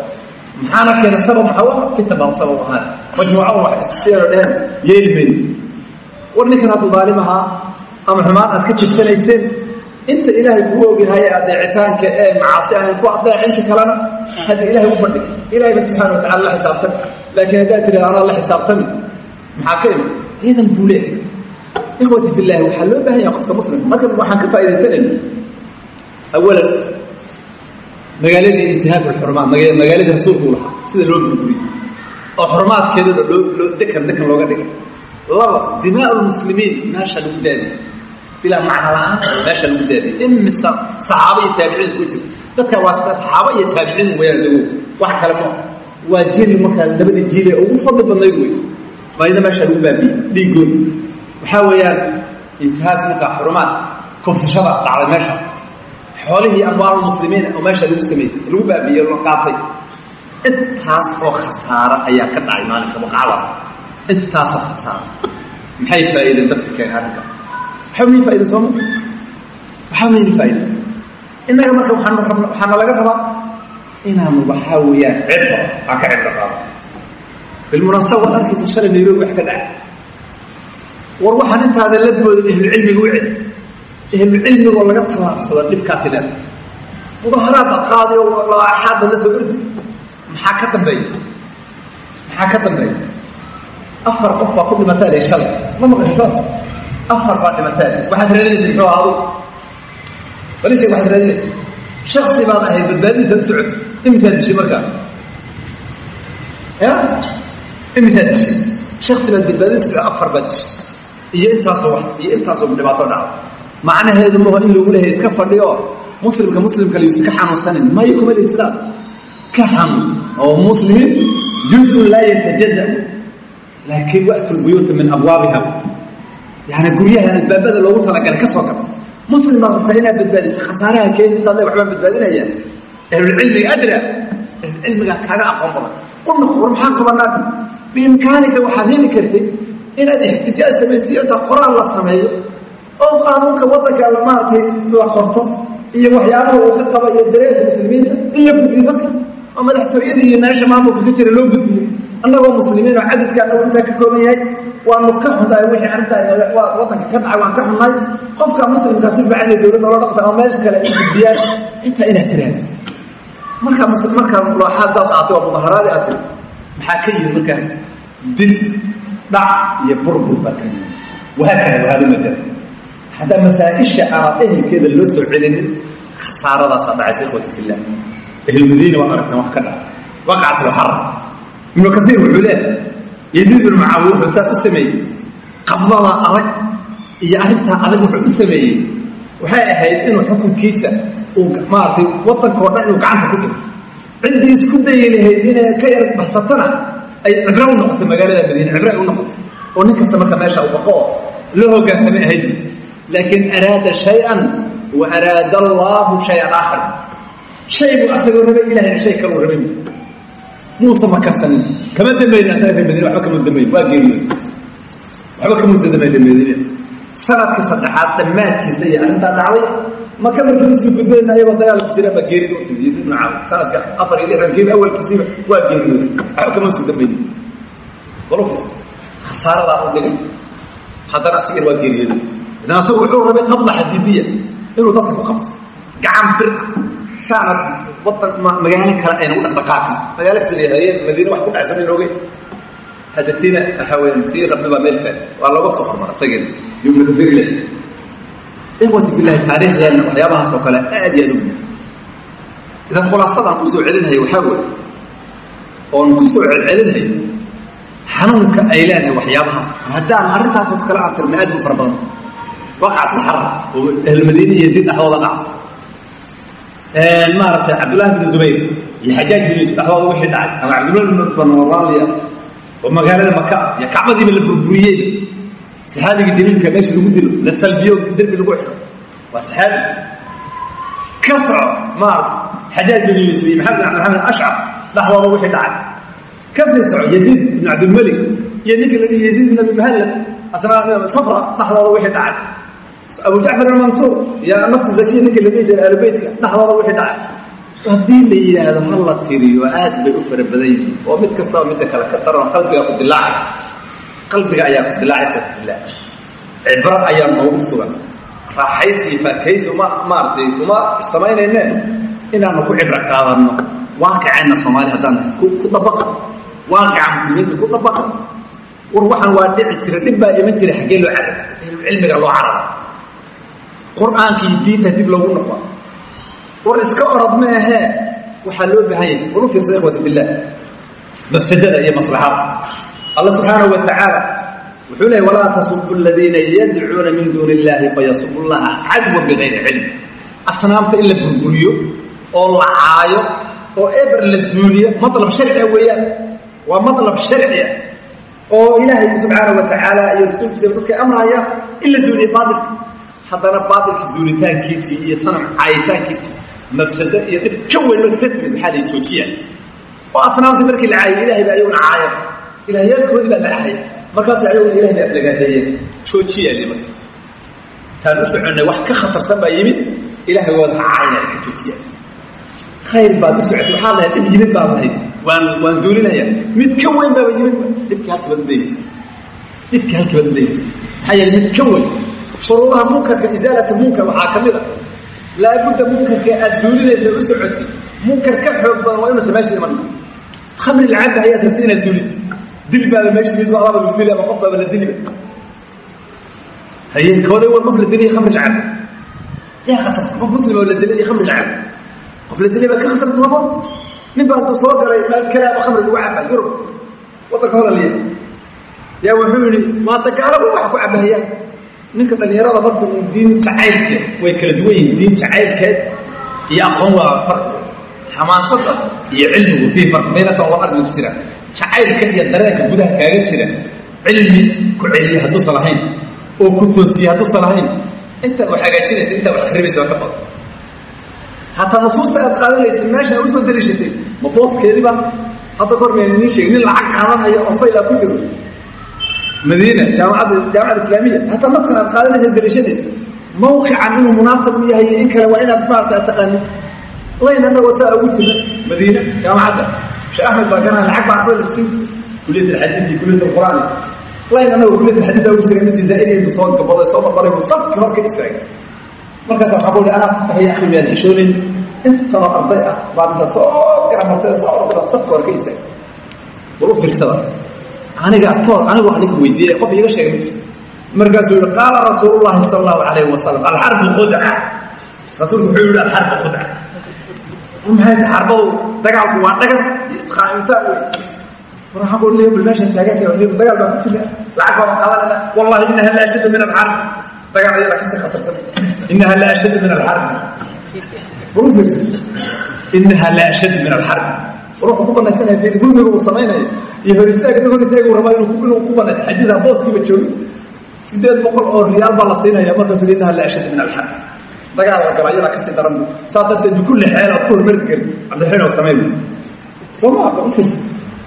Maxaana keena sabab maxaa fitan baa sabab ahaan majmuucada wax iskusiyano dheheen yeeli war ninkan hadduu daalim ahaa ama xumaan aad ka tirsanayseen inta ilaahay kuu ogyahay adeecitaanka ee macaasi ahayn ku adeec inta kalena hadda ilahay u bandhig ilahayba subxana wa tacala la xisaabtami laakiin haddaad tidhahda anaa la xisaabtami maxaa ka iman ciidan buu leeyahay. Ikhwati fillahi waxaa loo baahan yaha qofka muslimka marka waxaan ka faaidaysanayna awalan magaaladii intihaak lxurumaat magaaladii rasuulku u lahaa sida loo burburiyey oo xurumaadkeeduna loo dekan dekan looga dhigay. Laba dimaa lmuslimiin meesha lagu daadiyey bilaa macno la'aan meesha lagu daadiyey imisa saxaaba iyo taabiciin isku jira dadka waa saxaabo iyo taabiciin wayaan dago wax kale ma waa jiil markaa labadii jiile ugu fadli badnayd wey baayda meesha lagu baabiye dhiigood waxaa weeyaan intihaak markaa xurumaad kobsashada dhacday meeshaas xoolihii amwaal muslimiin oo meesha lagu sameeyey lagu baabiye la qaatay. Intaas oo khasaaro ayaa ka dhacay maalinka waqacadaas intaasoo khasaaro maxay faa'iideen dadka keenay arrinkaas waxaa wayni faa'iida sooma waxaa wayni faa'iida innaga marka rabna waxaana laga rabaa? Inaanu waxaa weeyaan cibro aan ka cibro qaado bilmunaasaba waad arkaysa shalay nairobi wax ka dhacay. War waxaan intaada la boodin ahlucilmiga u cel ahlucilmigoo laga tallaabsado dhibkaasi leeda mudaharaad qaadi oo laaxaadba la soo ordi. Maxaa ka dambeeya maxaa ka dambeeya afar qof baa ku dhimataa le shalay. Ma maqasho saas? Afar baa dhimataa waxaad raadinaysa muxuu ahaadu bali sheeg waxaad raadinaysa shaksi baad ahayd badbaadidiisa u socotay. Imisaad dishay markaa? Ya imisaad dishay shaksi baad socotay afar baad dishay iyo intaasoo wax iyo intaasoo dhibaato dhaca macnaheedu maho in lagu lehay iska fadhiyo? Muslimka muslimka layuusi ka xanuunsanin. Mayo kuma lehi sidaas? Ka xanuunsan oo muslimiintu juzun laa yatajaza laakiin wa'tu lbuyuuta min abwaabiha. Yani guryaha albaabada loogu talagalay ka soo muslim baad rabtaa inaad badbaadisa khasaaraha keeni intaad le waxbaan badbaadinaya ahlulcilmiga adra ahlulcilmigaa kaaga aqoon badan. Qulnaq war maxaan qabanaa biimkaanika waxaad heli kartay inaad ixtijaaj samaysiyo intaa qoraal la sameeyo oo qaanuunka waddanka la maaragtay la qorto iyo waxyaabaha uu ka qaba iyo dareenka muslimiinta in la gudbiyo marka oo madaxtooyadii iyo meesha maamulka ka jira loo gudbiyo annagoo muslimiin oo cadadka annagu ka kooban yahay waanu ka xunnahay wixii arrintaa waddanka ka dhacay waan ka xunnahay qofka muslimkaa si fiican ee dowladda ola dhaqta ama meesha kale ay gudbiyaan intaa inaad tiraahdo markaa markaa looxaadaad qaatay waa mudaharaadii aad tiri maxaa ka yimid markaa dil dhac iyo burbur baa ka yimid. Wahaakada wahaaba majal haddaa masaa-isha aanad ehelkeeda loo soo celinin khasaaradaasaa dhacaysa ikhwati fillah. Ahlmadiina waa aragteen wax ka dhaca waqacat lxara ibnu kaiir wuxuu leehay yaziid binu mucaawiya wuxuu saa u sameeyey qabdada adag iyo arrintaa adag wuxuu u sameeyey. Waxay ahayd inuu xukunkiisa uu maaratay waddankao dhan inuu gacanta ku dhigo ciddii isku dayi lahayd inay ka yar baxsatana ay cibro u noqoto magaalada madiina cibro ay u noqoto oo nin kasta marka meesha u baqo oo loo hogaansamay ahayd. Laakiin araada shay-an wa araada allaahu shay-an aakhar. Shay buu asagoo rabay ilahayna shay kaluu rabay. Muusa ma karsanin kama dambaynin asaga reer madiina waxba kama dambayn waa geeriyooy waxba kamuusa dambayn reer sanadka saddexaad dhammaadkiisa iyo arrintaa dhacday. Maka markii u sii gudbayna ayagoo dagaal ku jira baa geerida u timid yaziid bnu caawi sanadka afar iyo lixdankiiba awalkiisiiba waa geeriyooday waxba kamuusa dambaynin balufis khasaaradaa u dhigay. Haddana asigana waa geeriyooday idan asagu wuxuu rabay qabla xadiidiya inuu dadka ku qabto. Gacan bir ah. Saanad wadan magaalo kale ayna u dhaqdhaqaaqin magaalo kasta leeyahay madiina wax ku dhacsan in ogeyn hadda tiina waxaa weya tii rabbi baa meel taagay waa looga soo hormara isageena ibnu kafir le ikhwati billahi taariikhdeenna waxyaabahaas oo kale aad iyo aad u yahay idan khulaasadaan ku soo celinhaya waxaa weeye. Oon ku soo celcelinayo xanuunka ay leedahay waxyaabahaas kale. Haddaan arrintaasoo kale aan tirna aad bu fara badanta waqcat lxara oo ahlmadiina iyo yaziid dhexdooda dhaca maaragtay cabdullahi bn zubayr iyo xajaaj bin yuusuf dhexdooda wixii dhacay. Ama cabdullah bn banraaliya oo magaalada maka iyo kacbadiiba la burburiyey saxaabiga jaliilka meesha lagu dilo la salbiyo derbi lagu xidho waa saxaabi ka soco maarata xajaaj bin yuusuf iyo maxamed bin abdiraxmaan ashcar dhexdooda wixii dhacay. Ka sii soco yaziid ibn cabdilmalik iyo ninka la dhihi yaziid ibn abi muhallab asna safra dhexdooda wixii dhacay. Abu jacfar almansuur iyo nafsu zakiya ninka la dhihi jiray aalubeytka dhexdooda wixii dhacay haddii la yidhaahdo ha la tiriyo aad bay u fara badan yihiin. Oo mid kastaba midda kale ka daran qalbiga ku dilaacay qalbiga ayaa ku dilaacay ikhwati fillah cibro ayaa noogu sugan. Raaxaysi iyo faakaysi uma maaratay uma samaynayne inaanu ku cibro qaadanno. Waaqiceenna soomaali haddaan nahay. Ku dabaqa waaqica muslimiinta ku dabaqa war waxaan waa dhici jira dhib baa iman jira xaggee loo carabto cilmiga loo caraba qur'aanka iyo diinta dib loogu noqo war iska orod ma ahee waxaa loo baahan yahay war u fiirsada ikhwati fillah mafsadada iyo maslaxada allah subxaanahu wa tacaala wuxuu leeyay walaa tasubu aladiina yadcuuna min duuni illahi fayasubu llaha cadwan bigayri cilm. Asnaamta in la burburiyo oo la caayo oo eber la zuuliyo malab sharcia weeyaan. Waa malab sharcia oo ilaahay subxaana wa tacaala iyo rasuulkiisa dadkay amrayaan in la zuuliyo baailka haddana baailka zuulitaankiisii iyo sanam caayitaankiisii mafsado iyo dhib ka weyn marka ka timid maxaa la joojiya? Oo asnaamtii markii la caayay ilahay ba ayaguna caayeen ilahyaalkoodii baa la caayay markaas ayaguna ilahay bay aflagaadeeyeen joojiya nimanka taan u soconnay wax ka khatarsan baa yimid ilahay wooda ha caayna ka joojiya. Khayr baad u socotay waxaa lahayd? Dhib yimid baad lahayd. Waan waan zuulinaya mid ka weyn baaba yimid dhibkii halkii baad udaynaysa dhibkii halkii baad udaynaysa maxaa yeele mid ka weyn. Shuruudaha munkarka isaalat munkar waxaa ka mid a laabudda munkarka aad zuulinaysa u socotay munkar ka xoog badan waa inuusa meesha iman khamri lacabba ayaad rabtay inaad zuuliso dil baaba meesha mid adaaba lagu dili ama qof baaba la diliba haye kooday war qof la dilay khamri lacab yaa khatarsan qof muslim oo la dilay iyo khamri lacab qof la dilay baa ka khatarsan labo. Nin baa intuu soo galay meel kalaaba khamri lagu cabaa yurubta waddanka holaliya yaa wuxuu yidhi waa dagaalaba wax ku cabahayaan ninka dhallinyarada marka uu diin jacaylkeed way kala duwan yihiin. Diin jacaylkeed iyo aqoon waa farqi xamaasada iyo cilmigu fii farqi baynasa wal ardi isu jira. Jacaylka iyo dareenka gudaha kaaga jira. Cilmi ku celiya hadduusan lahayn oo ku toosiye hadduusan lahayn intaad wax hagaajinaysa intaad wax akhribaysa waa ka badan. Hataa nusuusta aad qaadanaysa meesha u soo daliishatay ma booskeediiba hadda kor mayna idiin sheegin nin lacag qaadanaya oo faylaa ku jiro madiina jaamacada islaamiya. Hataa naskan aad qaadanaysa daliishanaysa mawqican inuu munaasab u yahay in kale waa inaad maarata taqaanin layn annagoo saa ugu jirna madiina jaamacadda. Sheekh axmed baa ganaa lacag baa ardada la siin jiray kuliyat alxadiid kuliyat alqur'aan layn annagoo kuliyat alxadiis ugu jiray nin jazaa'iri intuu soo gabaday soo barbaray buu safkii hor istaagay markaasa waxaa buu anaa tastaxiya akhi miyaad xishoonin inta kaloo arday ah baad intaad soo garamartay soo ordaad safka hor istaagay bal u fiirsada aniga anigu wax ninka weydiiyey qof iiga sheegay ma jirto markaasuu yihi qaala rasuulullaahi sala allahu calayhi wasalam alxarbu khudca rasuulku wuxuu yihi alxarbu khudca maxay xarbadu dagaalku waa dhagan iyo isqaamitaan wey war leeyahay bal meeshaan taagantahay dagaal baa ku jira. Lacag baa qaadanayna wallahi innaha la ashaddu min alxarb dagaal ayada ka sii khatarsan innaha la ashaddu min alxarb bal u fiirsi innaha la ashaddu min alxarb war wuxuu ku banaysanaya fiiri dulmiga uu samaynayo. Iyo hor istaagda hor istaaga uu rabaa inuu ku banaysto. Xadiida booskiiba joogi. Sideed boqol oo riyaal baa la siinaya. Markaasuu yidhi innaha la ashaddu min alxarb dagaal la galo ayadaa ka sii daran. Bu saa darteed bikulli xeel aad ku hormarti karti cabdiraxiin oo samey soo maa bal u fiirsi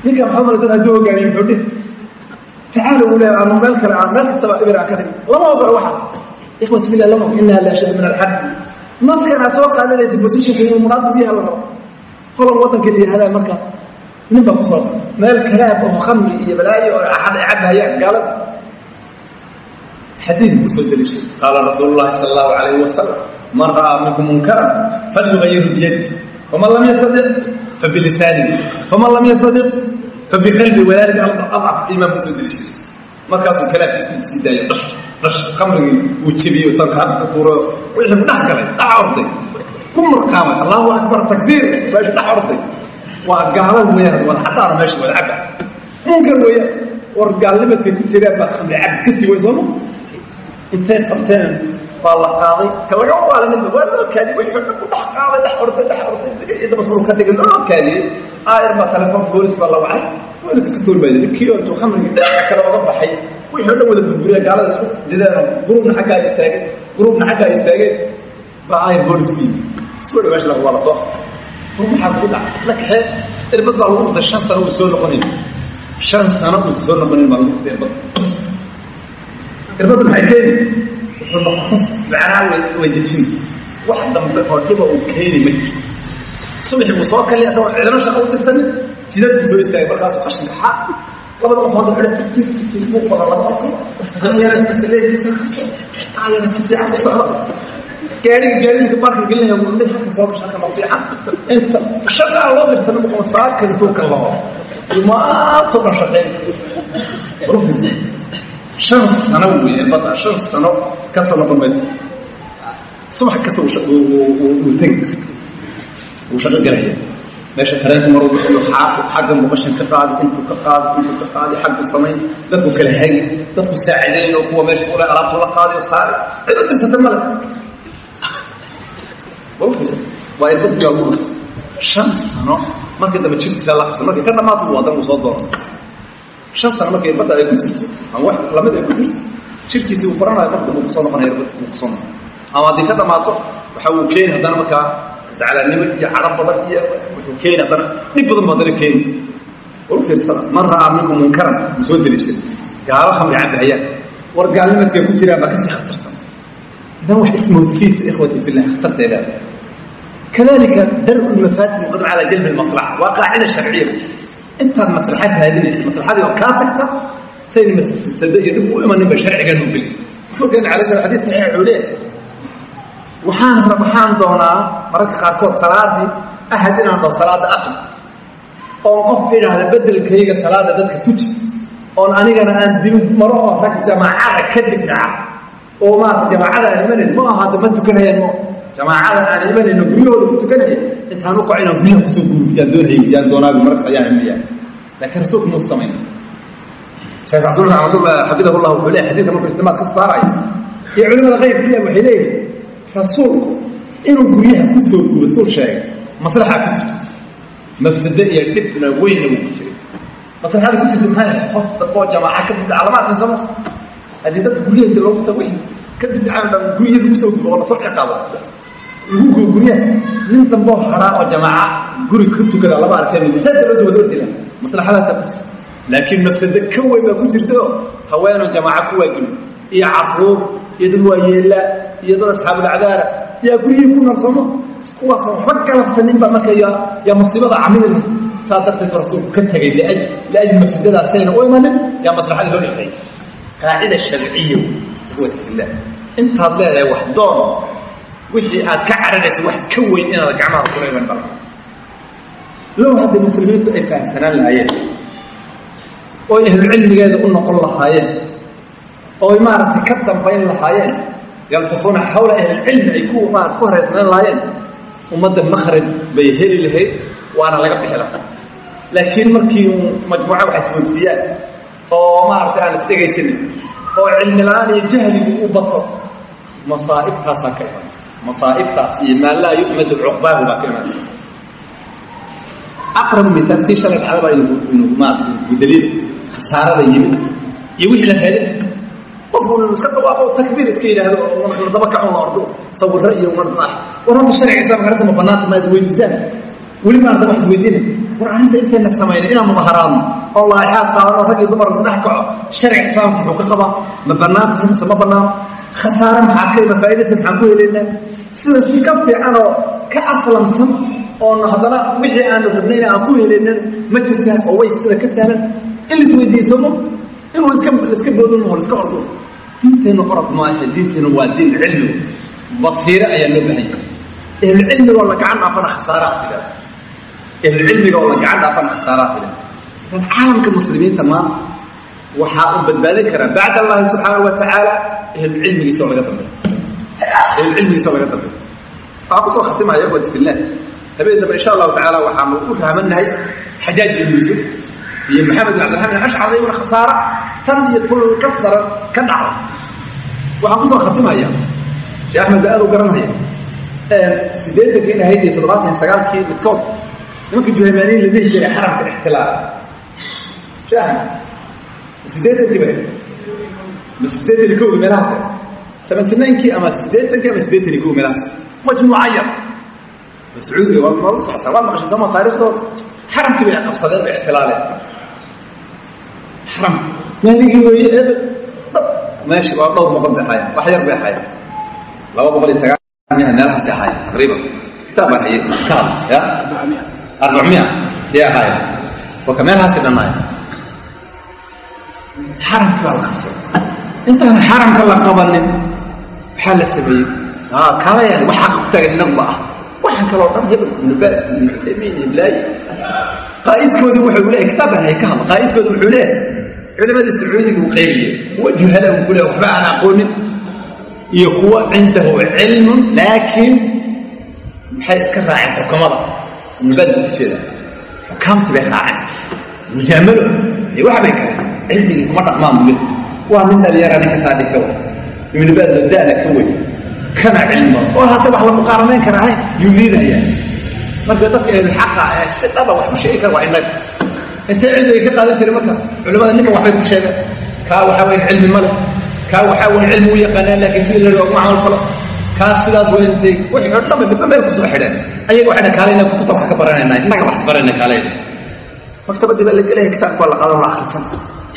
ninka maxamed dad hadduu hogaamiye muxuu dhihi? Tacaala uu leeyahay aanu meel kale aan meel kastaba ibir aan ka dhigin lama ogolo waxaas. Ikhwati billah lama innaha la ashaddu min alxarb naskan aad soo qaadanaysa positionka inuu munaasib yaha la rabo qolon waddanka la yihahdaa marka nin baa ku soo dara meel kalaab oo khamri iyo balaayo oo axad ay cabahayaan gaalada. Xadiid buu soo deliishay. Qaala rasuulu llahi sala allahu calayhi wasalam man ra'aa minkum munkaran falyugayiru biyadi faman lam yastadiq fabilisaanihi faman lam yastadiq fabiqalbi wadalika adcaf iimaan buu soo deliishay. Markaasuu kalaabkiisa sii daayo dhash dhash khamrigii uu jebiyo tanka hadda tuuro wixii dhex galay dhex orday ku marqaamay allahu akbar takbiir. Meesha dhex orday waa gaalo weeyaan wada cadaana meesha wada caba munkar weeyaan war gaalnimadka ku jiraan baa khamri cabdi ka sii way sooma intay qabteen baa la qaaday? Ka laga waalanima waa loo kaadiyey wixii dhan ku dhex qaaday dhex orday dhex orday iyo dabasmaru ka dhigay loo kaadiyey. Aayar baa telefoon boolis baa la wacay. Boolis ka toolbaya ninkii oo intuu khamrigii dhinac kale oga baxay. Wixii o dhan wada burburiya gaalada isku dideenoo gruubna xaggaa istaageen gruubna xaggaa istaageen baa aayar boolis ku yimi isku dha meesha waa la soo maxaa kugu dhaca la kaxee. Irbad baa lagu dhuftay shan sano soo noqonayo shan sano uu soo noqonayo baa lagu dhuftay irbad irbaddu maxay keeni wuxuu noqotas macnaha way dejin. Wax dambe oo dhiba uu keeni ma jirto. Subaxii buu soo kalli asagoo cidlo shaqa u dirsanin jidadku soo istaagay markaasuu qashinka xaq labada qof hadda xidhe tirtir tirtir buu qola laba qofka ayana masaleediisa qabso ayana si fiican u socdo gaariga gaariga baarka gelinaya wanda halka soo gasha halka fiican. Inta shaqa loo dirsan ma saaka intuu ka laho maanta dhan shaqeyn rufis shan sano weeye bada shan sano ka soo noqon mayso subax kasta uu tegi wuu shaqo galaya meesha tareenka maruu bixiyo xagga muqashin ka qaadi intuu ka qaadi intuu ka qaadi xaggu samayn dadku kala hagi dadku saacidayn oo kuwa meesha kule alaabtu la qaadi oo saari. Cid u dirsata male waa irbadii baa lagu dhuftay shan sano? Markii dambe jirkiisa la qabsan markay ka dhammaato buu haddana uu soo dooro shan sano markay irbadda ay ku jirto ama wax la mid ay ku jirto jirkiisii uu faranayo marka dambe ku soo noqonaya irbadda uu ku soo noqon ama haddii ka dhammaato waxa uu keeni haddana markaa zaclaannimo iyo cadho badan iyo wuxuu keeni haddana. Dhib badan buu haddana keeni walu fiirsada. Man ra'aa minkum munkaran mu soo deliishay. Gaalo khamri cabahayaan war gaalnimadkay ku jiraan baa ka sii khatarsan idan wax ismoodsiisa ikhwati fillah khatarteeda kadalika dar'u lmafaasid muqadam calaa jalbi lmaslaxa waa qaacida sharciya. Intaad maslaxad raadinaysa maslaxadii oo kaa tagta sayna masfisado iyo dhib u imanin ba sharcigan u geli rasuulkeena alay slam xadis saxiix wuxuu leeyahay. Waxaan waxaan doonaa mararka qaarkood salaadii ahad inaan dhaho salaada aqli oon qofka idhaahda bedelkayga salaada dadka tuji. Oon anigana aan dib maro oo rag jamaacada kadib dhaca oo maarata jamaacada aan imanayn ma aha hadda tukanayaan mo. Jamaacada aan imanayno guryahooda ku tukanaya intaan u kaco guryaha ku soo guuri yaan doonayay yaan doonaabi marka ayaan hamiyaa laakiin rasuulku muu samayn. Sheekh cabdullah raxmatullah xafidahu llah wuxuu leeyahay xadiidka markuu istimaad ka saaraya iyo culimada qaybkiya waxay leeyihiin rasuulku inuu guryaha ku soo guuro suu sheegay maslaxa ku jirta mafsado iyo dhibna weynna wuu ku jiray. Maslaxada ku jirta maxay qof damboo jamaaca kadib dhaca lama arkan sama haddii dadka guryaha loogu tago kadib dhaca dhan gurya lagu soo guuro oo la soo ciqaabo lagu guo guryaha. Nin damboo haraa oo jamaaca guri ka tukada lama arkeen masaajidka loo soo wada ordila. Maslaxadaasaa ku jirta laakiin mafsado ka weyn baa ku jirta oo haweenoo jamaaca ku waajiba iyo carruur iyo dad waayeela iyo dad asxaabulacdaara yaa guryihii ku narsamo kuwaas waxba galabsanin baa marka yaa musiibada camili lahay saa darteed rasuulku ka tegay liajli mafsadadaasayna u imanin yaa maslaxada loo ilqay qaacida sharciya ikhwati fillah. Intaad leedahay wax doon wixii aad ka cararaysa wax ka weyn inaad gacmaha kula iman bala low hadda muslimiintu ay fahamsanaan lahaayeen ooy ahlucilmigeeda u noqon lahaayeen ooy maaragtay ka dambayn lahaayeen yaltafuuna xawla ahlilcilmi ay ku maarata ku horeysnaan lahaayeen ummadda makhraj bay heli lahayd waana laga bixi lahaa. Laakiin markii majmuuca wax iswoodsiiyaan oo maaragtay aan isdhegaysanin oo cilmi la'aan iyo jahligu u bato masaa'ibtaasaa ka imaata masaa'ibtaas iyo maa laa yuxmadu cuqbaahu baa ka imaata aqrabu miaal tii shalay dhacdaba inuu maarata gudaliil khasaarada yimid iyo wixii la raadin. Qofku iska dhawaaqo takbiir iska yidhaahdo oo daba kacun la ordo sawiro iyo ah war hadda sharciga islamka arrinta ma banaanta ma isweydiisaan weli ma arda wax isweydiina war arrinta intayna samayna inaan mudaharaadno oo laaxaad qaadano rag iyo dumar isdhex kaco. Sharciga islaamka muxuu ka qabaa? Ma bannaan tahay mise ma bannaan? Khasaare maxaa ka ima faa'idaysa maxaan ku helaynaa sida si ka fiican ka aslamsan oon haddana wixii aanu rabnayna aan ku helaynan ma jirtaa oo way sida ka sahlan. In la isweydiisamo inuu iska iska boodon oo iska ordo. Diinteennu orod maaha diinteennu waa diin cilmigu. Basiire ayaa loo baahan yahay. Ahlucilmigoo la gacan dhaafana khasaaraha sida ahlucilmiga oo la gacan dhaafana khasaaraha sida dan caalamka muslimiinta maanta waxaa uu badbaadin karaa. Bacd allahi subxaanahu wa tacaala ahlucilmigiisa oo laga dambeeyo. Ahlucilmigiisa oo laga dambeeyo. Waxaa ku soo khatimaya ikhwati fillah. Habeen dambe insha allahu tacaala waxaanu u rahmanahay xajaaj bin yuusuf iyo maxamed bin cabdiraxmaan ashcari una khasaara tan iyo tulka daran ka dhacday waxaan ku soo khatimaya sheekh axmed baa aad u garanaya siddeetankiin ahayd iyo toddobaatan sagaalkii midkood nimankii juhaymaaniyin la dhihi jiray xaramka ixtilaala axmed siddeetankii ba ma siddeetan iyo kowgii meelahaas seventy ninekii ama siddeetankii ama siddeetan iyo kow meelahaas majmuuca yar. Sacuudiga waa noola socotaa waad maqashay sooma taariikhdooda xaramkii bay qabsadeen bay ixtilaaleen xaramka maaligii weeye ebel dhab meeshi waa dhowr boqol bay ahaayeen. Wax yar bay ahaayeen. Laba boqol iyo sagaal. Miya meelahaasi ahaayeen taqriiban. Kitaab baan hayay. Ka hadla ya arbacmiya yay ahaayeen waka meelahaasi dhannaayeen xaramkii baa la qabsaday intaan xaramka la qabanin maxaa la sameeyey kalayaan wax xaqa ku taagan inagba ah waxaan kaloo dhan hebel ibnu baas ibnu cusaymiin iblaayi qaa'idkoodii wuxuu leeyahay kitaab baan hay ka hadla qaa'idkooda wuxuu leeyahay culimadii sacuudiga uu qaybiyey kuwa juhala uu ku leeyahay waxba aan aqoonin iyo kuwa cindahu cilmun laakiin maxay iska raaceen xukumada ku jeedaa xukaamtii bay raaceen mujaamalo iyo wax bay galeen cilmigii kuma dhaqmaan bule waa nin dhalinyara ninka saadhi ka wa ibnu baas oo da'da ka weyn kana cilmi badan oo hadda wax la muqaaranayn kara ahayn yuu liidaya marka dadka ahlulxaqa ee si dhaba wax ku sheegi kara waa innaga intay cilmiga ka qaadan jiray marka culimmada ninba waxbay ku sheegeen kaa waxaa weyn cilmi male kaa waxaa weyn cilmi u yaqaanaan laakiin sidii la ogma camal falo kaas sidaas weyntay wixii oo dhanba midba meel ku soo xidheen. Ayaga waxayna kaalayna kutubta wax ka baranayna innaga wax isbaranayna kaalayna maktabadii baa la gelaya kitaabka waa la qaado la akhrisan.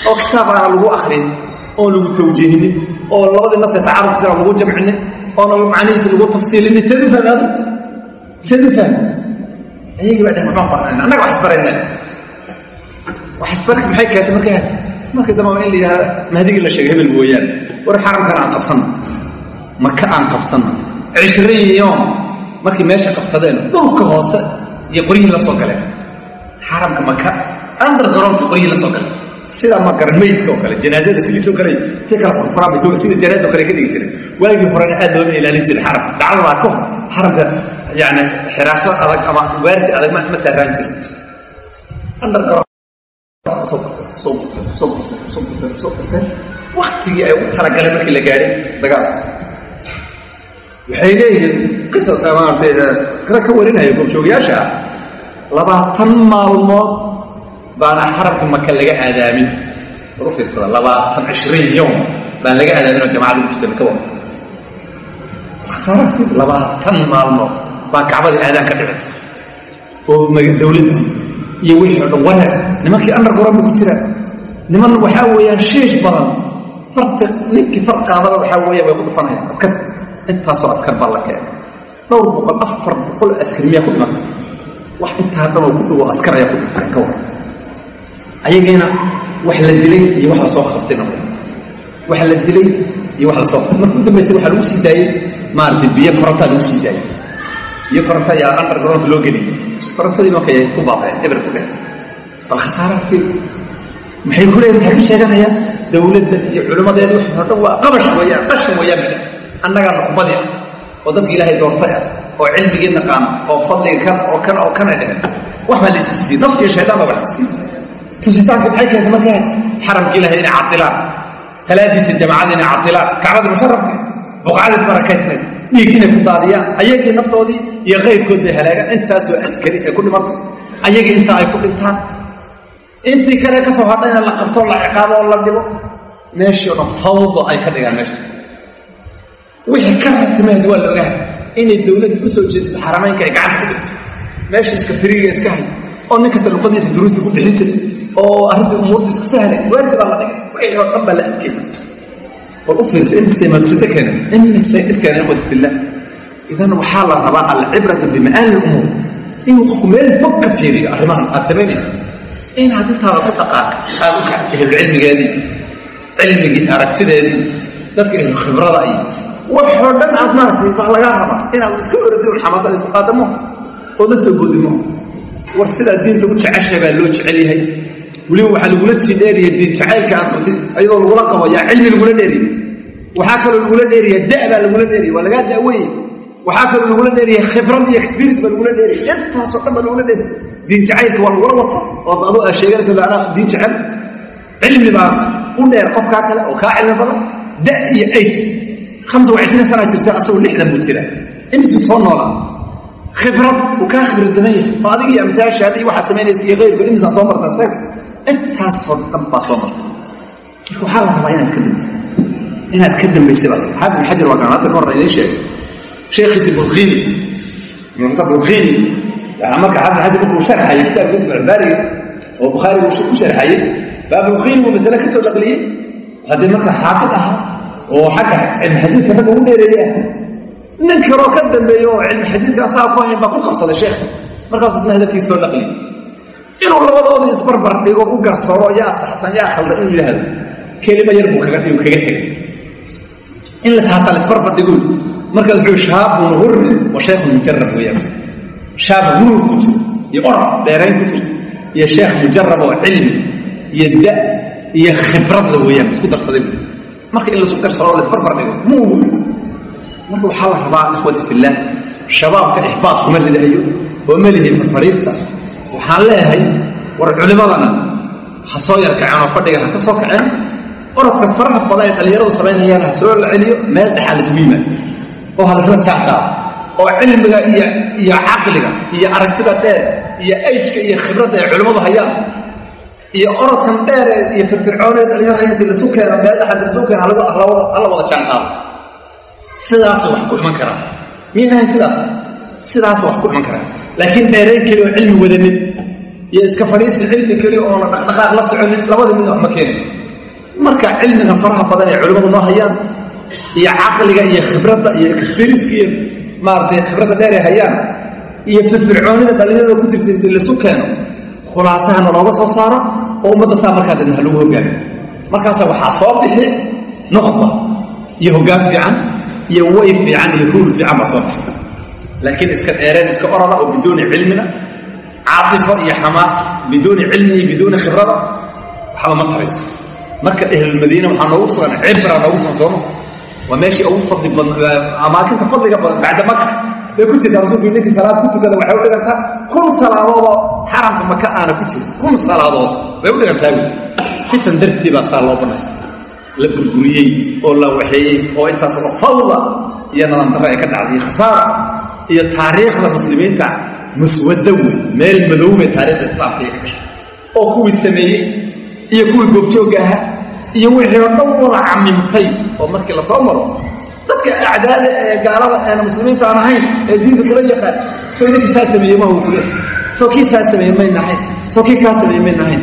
Oo kitaab aana lagu akrin oon lagu tawjiihinin oo labadii nasee tacarudkiisa aan lagu jamcinin oona macnihiisa lagu tafsiilinin. Seed fahmi adu seed fahmi? Ayagii baa dhehen waxbaan baranayna annaga wax isbarayna wax isbarka maxay keentay marka dambaba in la yidhahda mahdigii la sheegay hebel mooyaane war xaramkan aan qabsanno maka aan qabsanno. Cishriin yoom markay meesha qabsadeen dhulka hoose iyo qoryihii la soo galeen. Xaramka maka undergaroonka qoryihii la soo galeen sidaa ma garan meydka oo kale janaazada sidii soo galay intay kala furfuraan sida janaaza oo kale ka dhigi jiray. Waagii horena aad looma ilaalin jiray xaramka dhacdadaa ka hor xaramka yani xiraashada adag ama waardi adag ma saaraan jirin gurteen soo gurteen soo gurteen soo gurteen soo gurteen waktigii ay ugu talagaleen markii la gaadhay dagaal waxay leeyihiin qisas maaragtay kala ka warinaya goobjoogayaasha ah labaatan maalmood baana xaramka maka laga aadaamin. Fiirsada labaatan cishriin yowm baan laga aadaamin oo jamacad lagu tukan ka wada khasaara labaatan maalmood baan kacbadii aadaan ka dhicin. Oo dowladdii iyo wixii o dhan wareer nimankii underground ba ku jiraan niman waxaa weeyaan shiish badan farti ninkii far qaadaba waxaa weeyaan way ku dhufanayaan askarta intaasoo askar baa la keenay. Dhowr boqol afar boqol askar miyaa ku dhimantay wax intaa dhanoo ku dhowo askar ayaa ku dhinteen ka waran ayagiina wax la dilay iyo wax la soo qabtay noqdeen wax la dilay iyo wax la soo qabtay marka u dambaysa waxaa lagu sii daayey maaragtay biyo korontaa lagu sii daayey biyo koronta ayaa undergroundka loo geliyey korontadii markay ku baabeen eber ku dheh bal khasaara fiil maxay ku maxay ka sheeganayaan dowladda iyo culimmadeeda wax oo dhan waa qabash weeyaan qashin weeyaan annagaa nukhbadii ah oo dadka ilaahay doortay ah oo cilmigii naqaano oo fadliga kan oo kan oo kana dhehen wax baa la istusiyey nafti iyo shaydaan baa wax tusiyey. Tusitaanka maxay keentay markaa xaramka ilahay inay cadilaan salaadiisa jamacada inay cadilaan kacbada musharafka buqcadii barakaysnayd dhiig ku daadiyaan. Ayagii naftoodii iyo kayrkood bay halaagaan. Intaasoo askari ay ku dhimanto. Ayagii intaa ay ku dhintaan. Intii kale ka soo hadhayna la qabto la ciqaabo oo la dhibo meeshii o fawdo ay ka dhigaan meesha wixii ka ratimeed waa la ogahay inay dowladda u soo jeesato xaramaynka ay gacanta ku jirto meesha iska firiiga iska hay oo nin kasta luqadiisa duruusta ku bixin jiray oo arrintii umuurta iska sahlay waardi baa la dhigay. Wixii oo dhan baa la adkay bal u fiirsa imisay mafsado keena imisay dhib keena fillah. Idan waxaa la rabaa alcibratu bima'aani lumuur inuu qofku meel fog ka fiiriyo arrimahan aad samaynaysa inaad intaada ku dhaqaaqi aad u kacto ehlulcilmigeedii cilmigii aragtideedii dadka ehlu khibrada ay waxoo dhan aad maaragtay baa lagaa rabaa inaad iska oradi un xamaasada ku qaadamo oo la soo godimo war sidaa diinta u jeceshay baa loo jecel yahay. Weliba waxaa lagula sii dheeriya diin jacaylka aad qabtid ayadoo lagula qabo yaa cilmi lagula dheeriya waxaa kaloo lagula dheeriya da baa lagula dheeriya waa lagaa daweye waxaa kaloo lagula dheeriya khibrad iyo experience baa lagula dheeriya intaasoo dhan baa lagula dheeriya diin jacaylka waa lagula wata oo adu aad sheeganaysa anaa diin jecel cilmi baa u dheer qofkaa kale oo kaa cilmi badan. Da iyo age cishriin sanaa jirta asagoo lixdan buu jira imisuu soo noolaa khibrad uu kaa khibrad badan yahay oo adiga iyo amtaashaada iyo waxaa samaynaysa iyo keyrka imisaa soo martaa sag intaasoo dhan baa soo marta marka waxaa la rabaa inaad ka dambaysa inaad ka dambaysa baa xaafid xajar waa hadda ka horna idiin sheegay sheekhiisi bulkhiini professor bulkhiini marka xaafid xajar markuu sharxayay kitaabkiisa balbaariga oo bukhaari uu ku sharxayay baa bulkhiini uu masale ka soo naqliyey haddii marka xaafid ahaa oo xagga cilmi xadiidka ragga ugu dheereeya. Nin kaloo ka dambeeya oo cilmi xadiidka asaga ku hayn baa ku qabsaday sheekh. Markaasuu hadalkiisa soo naqliyey inuu labadoodii isbarbar dhigo u garsooro yaa saxsan yaa khaldan inuu yidhaahdo kelima yar buu kaga kaga tegay. In lashataa laisbarbar dhigo markaas wuxuu shaabun hurrin wa shaykhun mujarab weeyaan. Shaab huruur ku jiro iyo orod dheerayn ku jiro iyo sheekh mujarab oo cilmi iyo da iyo khibradla weeyaan isku darsaday marka in la isku darsaro laisbarbar dhigo muu. Marka waxaa la rabaa ikhwati fillaah shabaabka ixbaad kuma ridahayo oo melihi farfadhiista waxaan leeyahay war culimadana ha soo yar kaceen oo fadhiga ha ka soo kaceen. Orodka faraha badan ee dhallinyaradu samaynayaan ha soo celiyo meel dhexaa laisugu yimaado oo halaisla jaanqaado oo cilmiga iyo iyo caqliga iyo aragtida dheer iyo ajka iyo khibradda ay culimmadu hayaan iyo orodkan dheer iyo firfircoonee dhalinyar haya intii lasu keeno meel dhexad lasu keeno hala wada jaanqaado. Sidaasa wax ku iman karaa miyahay sidaas? Sidaasa wax ku iman karaa laakiin dheerayn keli oo cilmi wadanin iyo iska fadhiisi cilmi keli oona dhaqdhaqaaq la soconin labada midna wax ma keenin. Marka cilmiga faraha badan ee culimmadu noo hayaan iyo caqliga iyo khibradda iyo experienska iyo maaratay khibradda dheer ay hayaan iyo firfircoonida dhalinyarada ku jirta intii lasu keeno khulaasahana looga soo saaro oo ummadda saa markaa dadna ha lagu hogaamiyo markaasa waxaa soo bixi nuqba iyo hoggaan fiican iyo way fiican iyo ruul fiican baa soo bixi. Laakiin iska dheereen iska orada oo biduuni cilmina caatifo iyo xamaas biduuni cilmi biduuni khibrada waxba ma tarayso. Marka ahlulmadiina waxaa noogu sugan cibra noogu sugan sooma waa meeshii ugu fadli badan amaakinta fadliga badan bacda maka bay ku jirtaa rasuulku ninkii salaad ku tukada waxay u dhigantaa kun salaadoodoo xaramka maka aana ku jirin. Kun salaadood bay u dhigantaa wi fitan dartii baa saa loo banaysta la burburiyey oo la waxeeyey oo intaas oo fawda iyo nadam darre ay ka dhacday iyo khasaara iyo taariikhda muslimiinta muswadda wey meel madoobay taarikhda islaamka iyo ka gashay. Oo kuwii sameeyey iyo kuwii goobjoogga ahaa iyo wixii oo dhan wada camimtay oo markii la soo maro dadka acdaada ee gaalada eena muslimiinta aan ahayn ee diinta kula yaqaan soo idinkii saa sameeyey ma kule soo kii saa sameeyey may nahayn soo kii kaa sameeyey may nahayn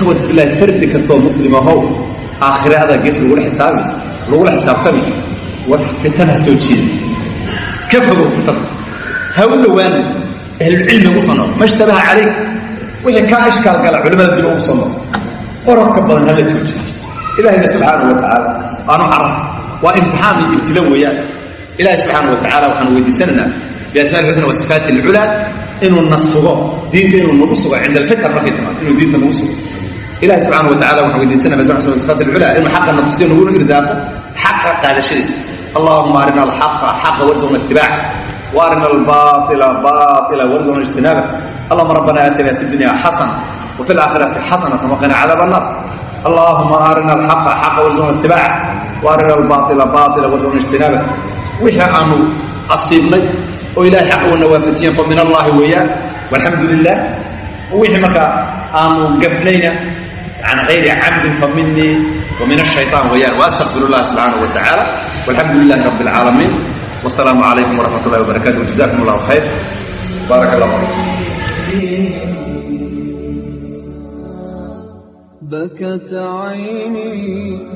ikhwati billahi fardi kastoo muslim ahow aakhire adaa gees lagula xisaabi lagula xisaabtami war fitan ha soo jeeda ka fogow fitan ha u dhowaana ahlulcilmi ugu soo nool ma ishtabaha calayk wixii kaa ishkaal gala culimada dib ugu soo nool orodka badan hala jooji ilahina subxaana wa tacaala aanu caraf waa imtixaan iyo ibtilo weeyaan. Ilahi subxaana wa tacaala waxaan weydiisanaynaa biasmaai lxusna wasifaat alculaa inuu na sugo inuu nagu sugo cinda alfitna markay timaado inuu diinta nagu sugo. Ilahi subxaana wa tacala waxaan weydiisanaa biasma xusna wasifaat inuu xaqa na tusiyo irsaaqo xaqa qaadashadiisa. Allahuma arina alxaqa xaqa warzaqna itibaaca wa arina albaila baila ijtinaaba allahuma rabbana aatina fi dunya xasana wafi alaakhirati xasanatan waqina cadaaba annar allahuma arina alxaqa xaqa warzaqna itibaaca اللهم ارنا الحق حقا وارزقنا اتباعه وارنا الباطل باطلا وارزقنا اجتنابه وحي انو اصيبني والهي حق ونوافجين فمن الله وياه والحمد لله وحي مكا انو قفنينا عن غير عمد فمني ومن الشيطان وياه واستغفر الله سبحانه وتعالى والحمد لله رب العالمين والسلام عليكم ورحمة الله وبركاته وجزاكم الله خير بارك الله فيكم بكت عيني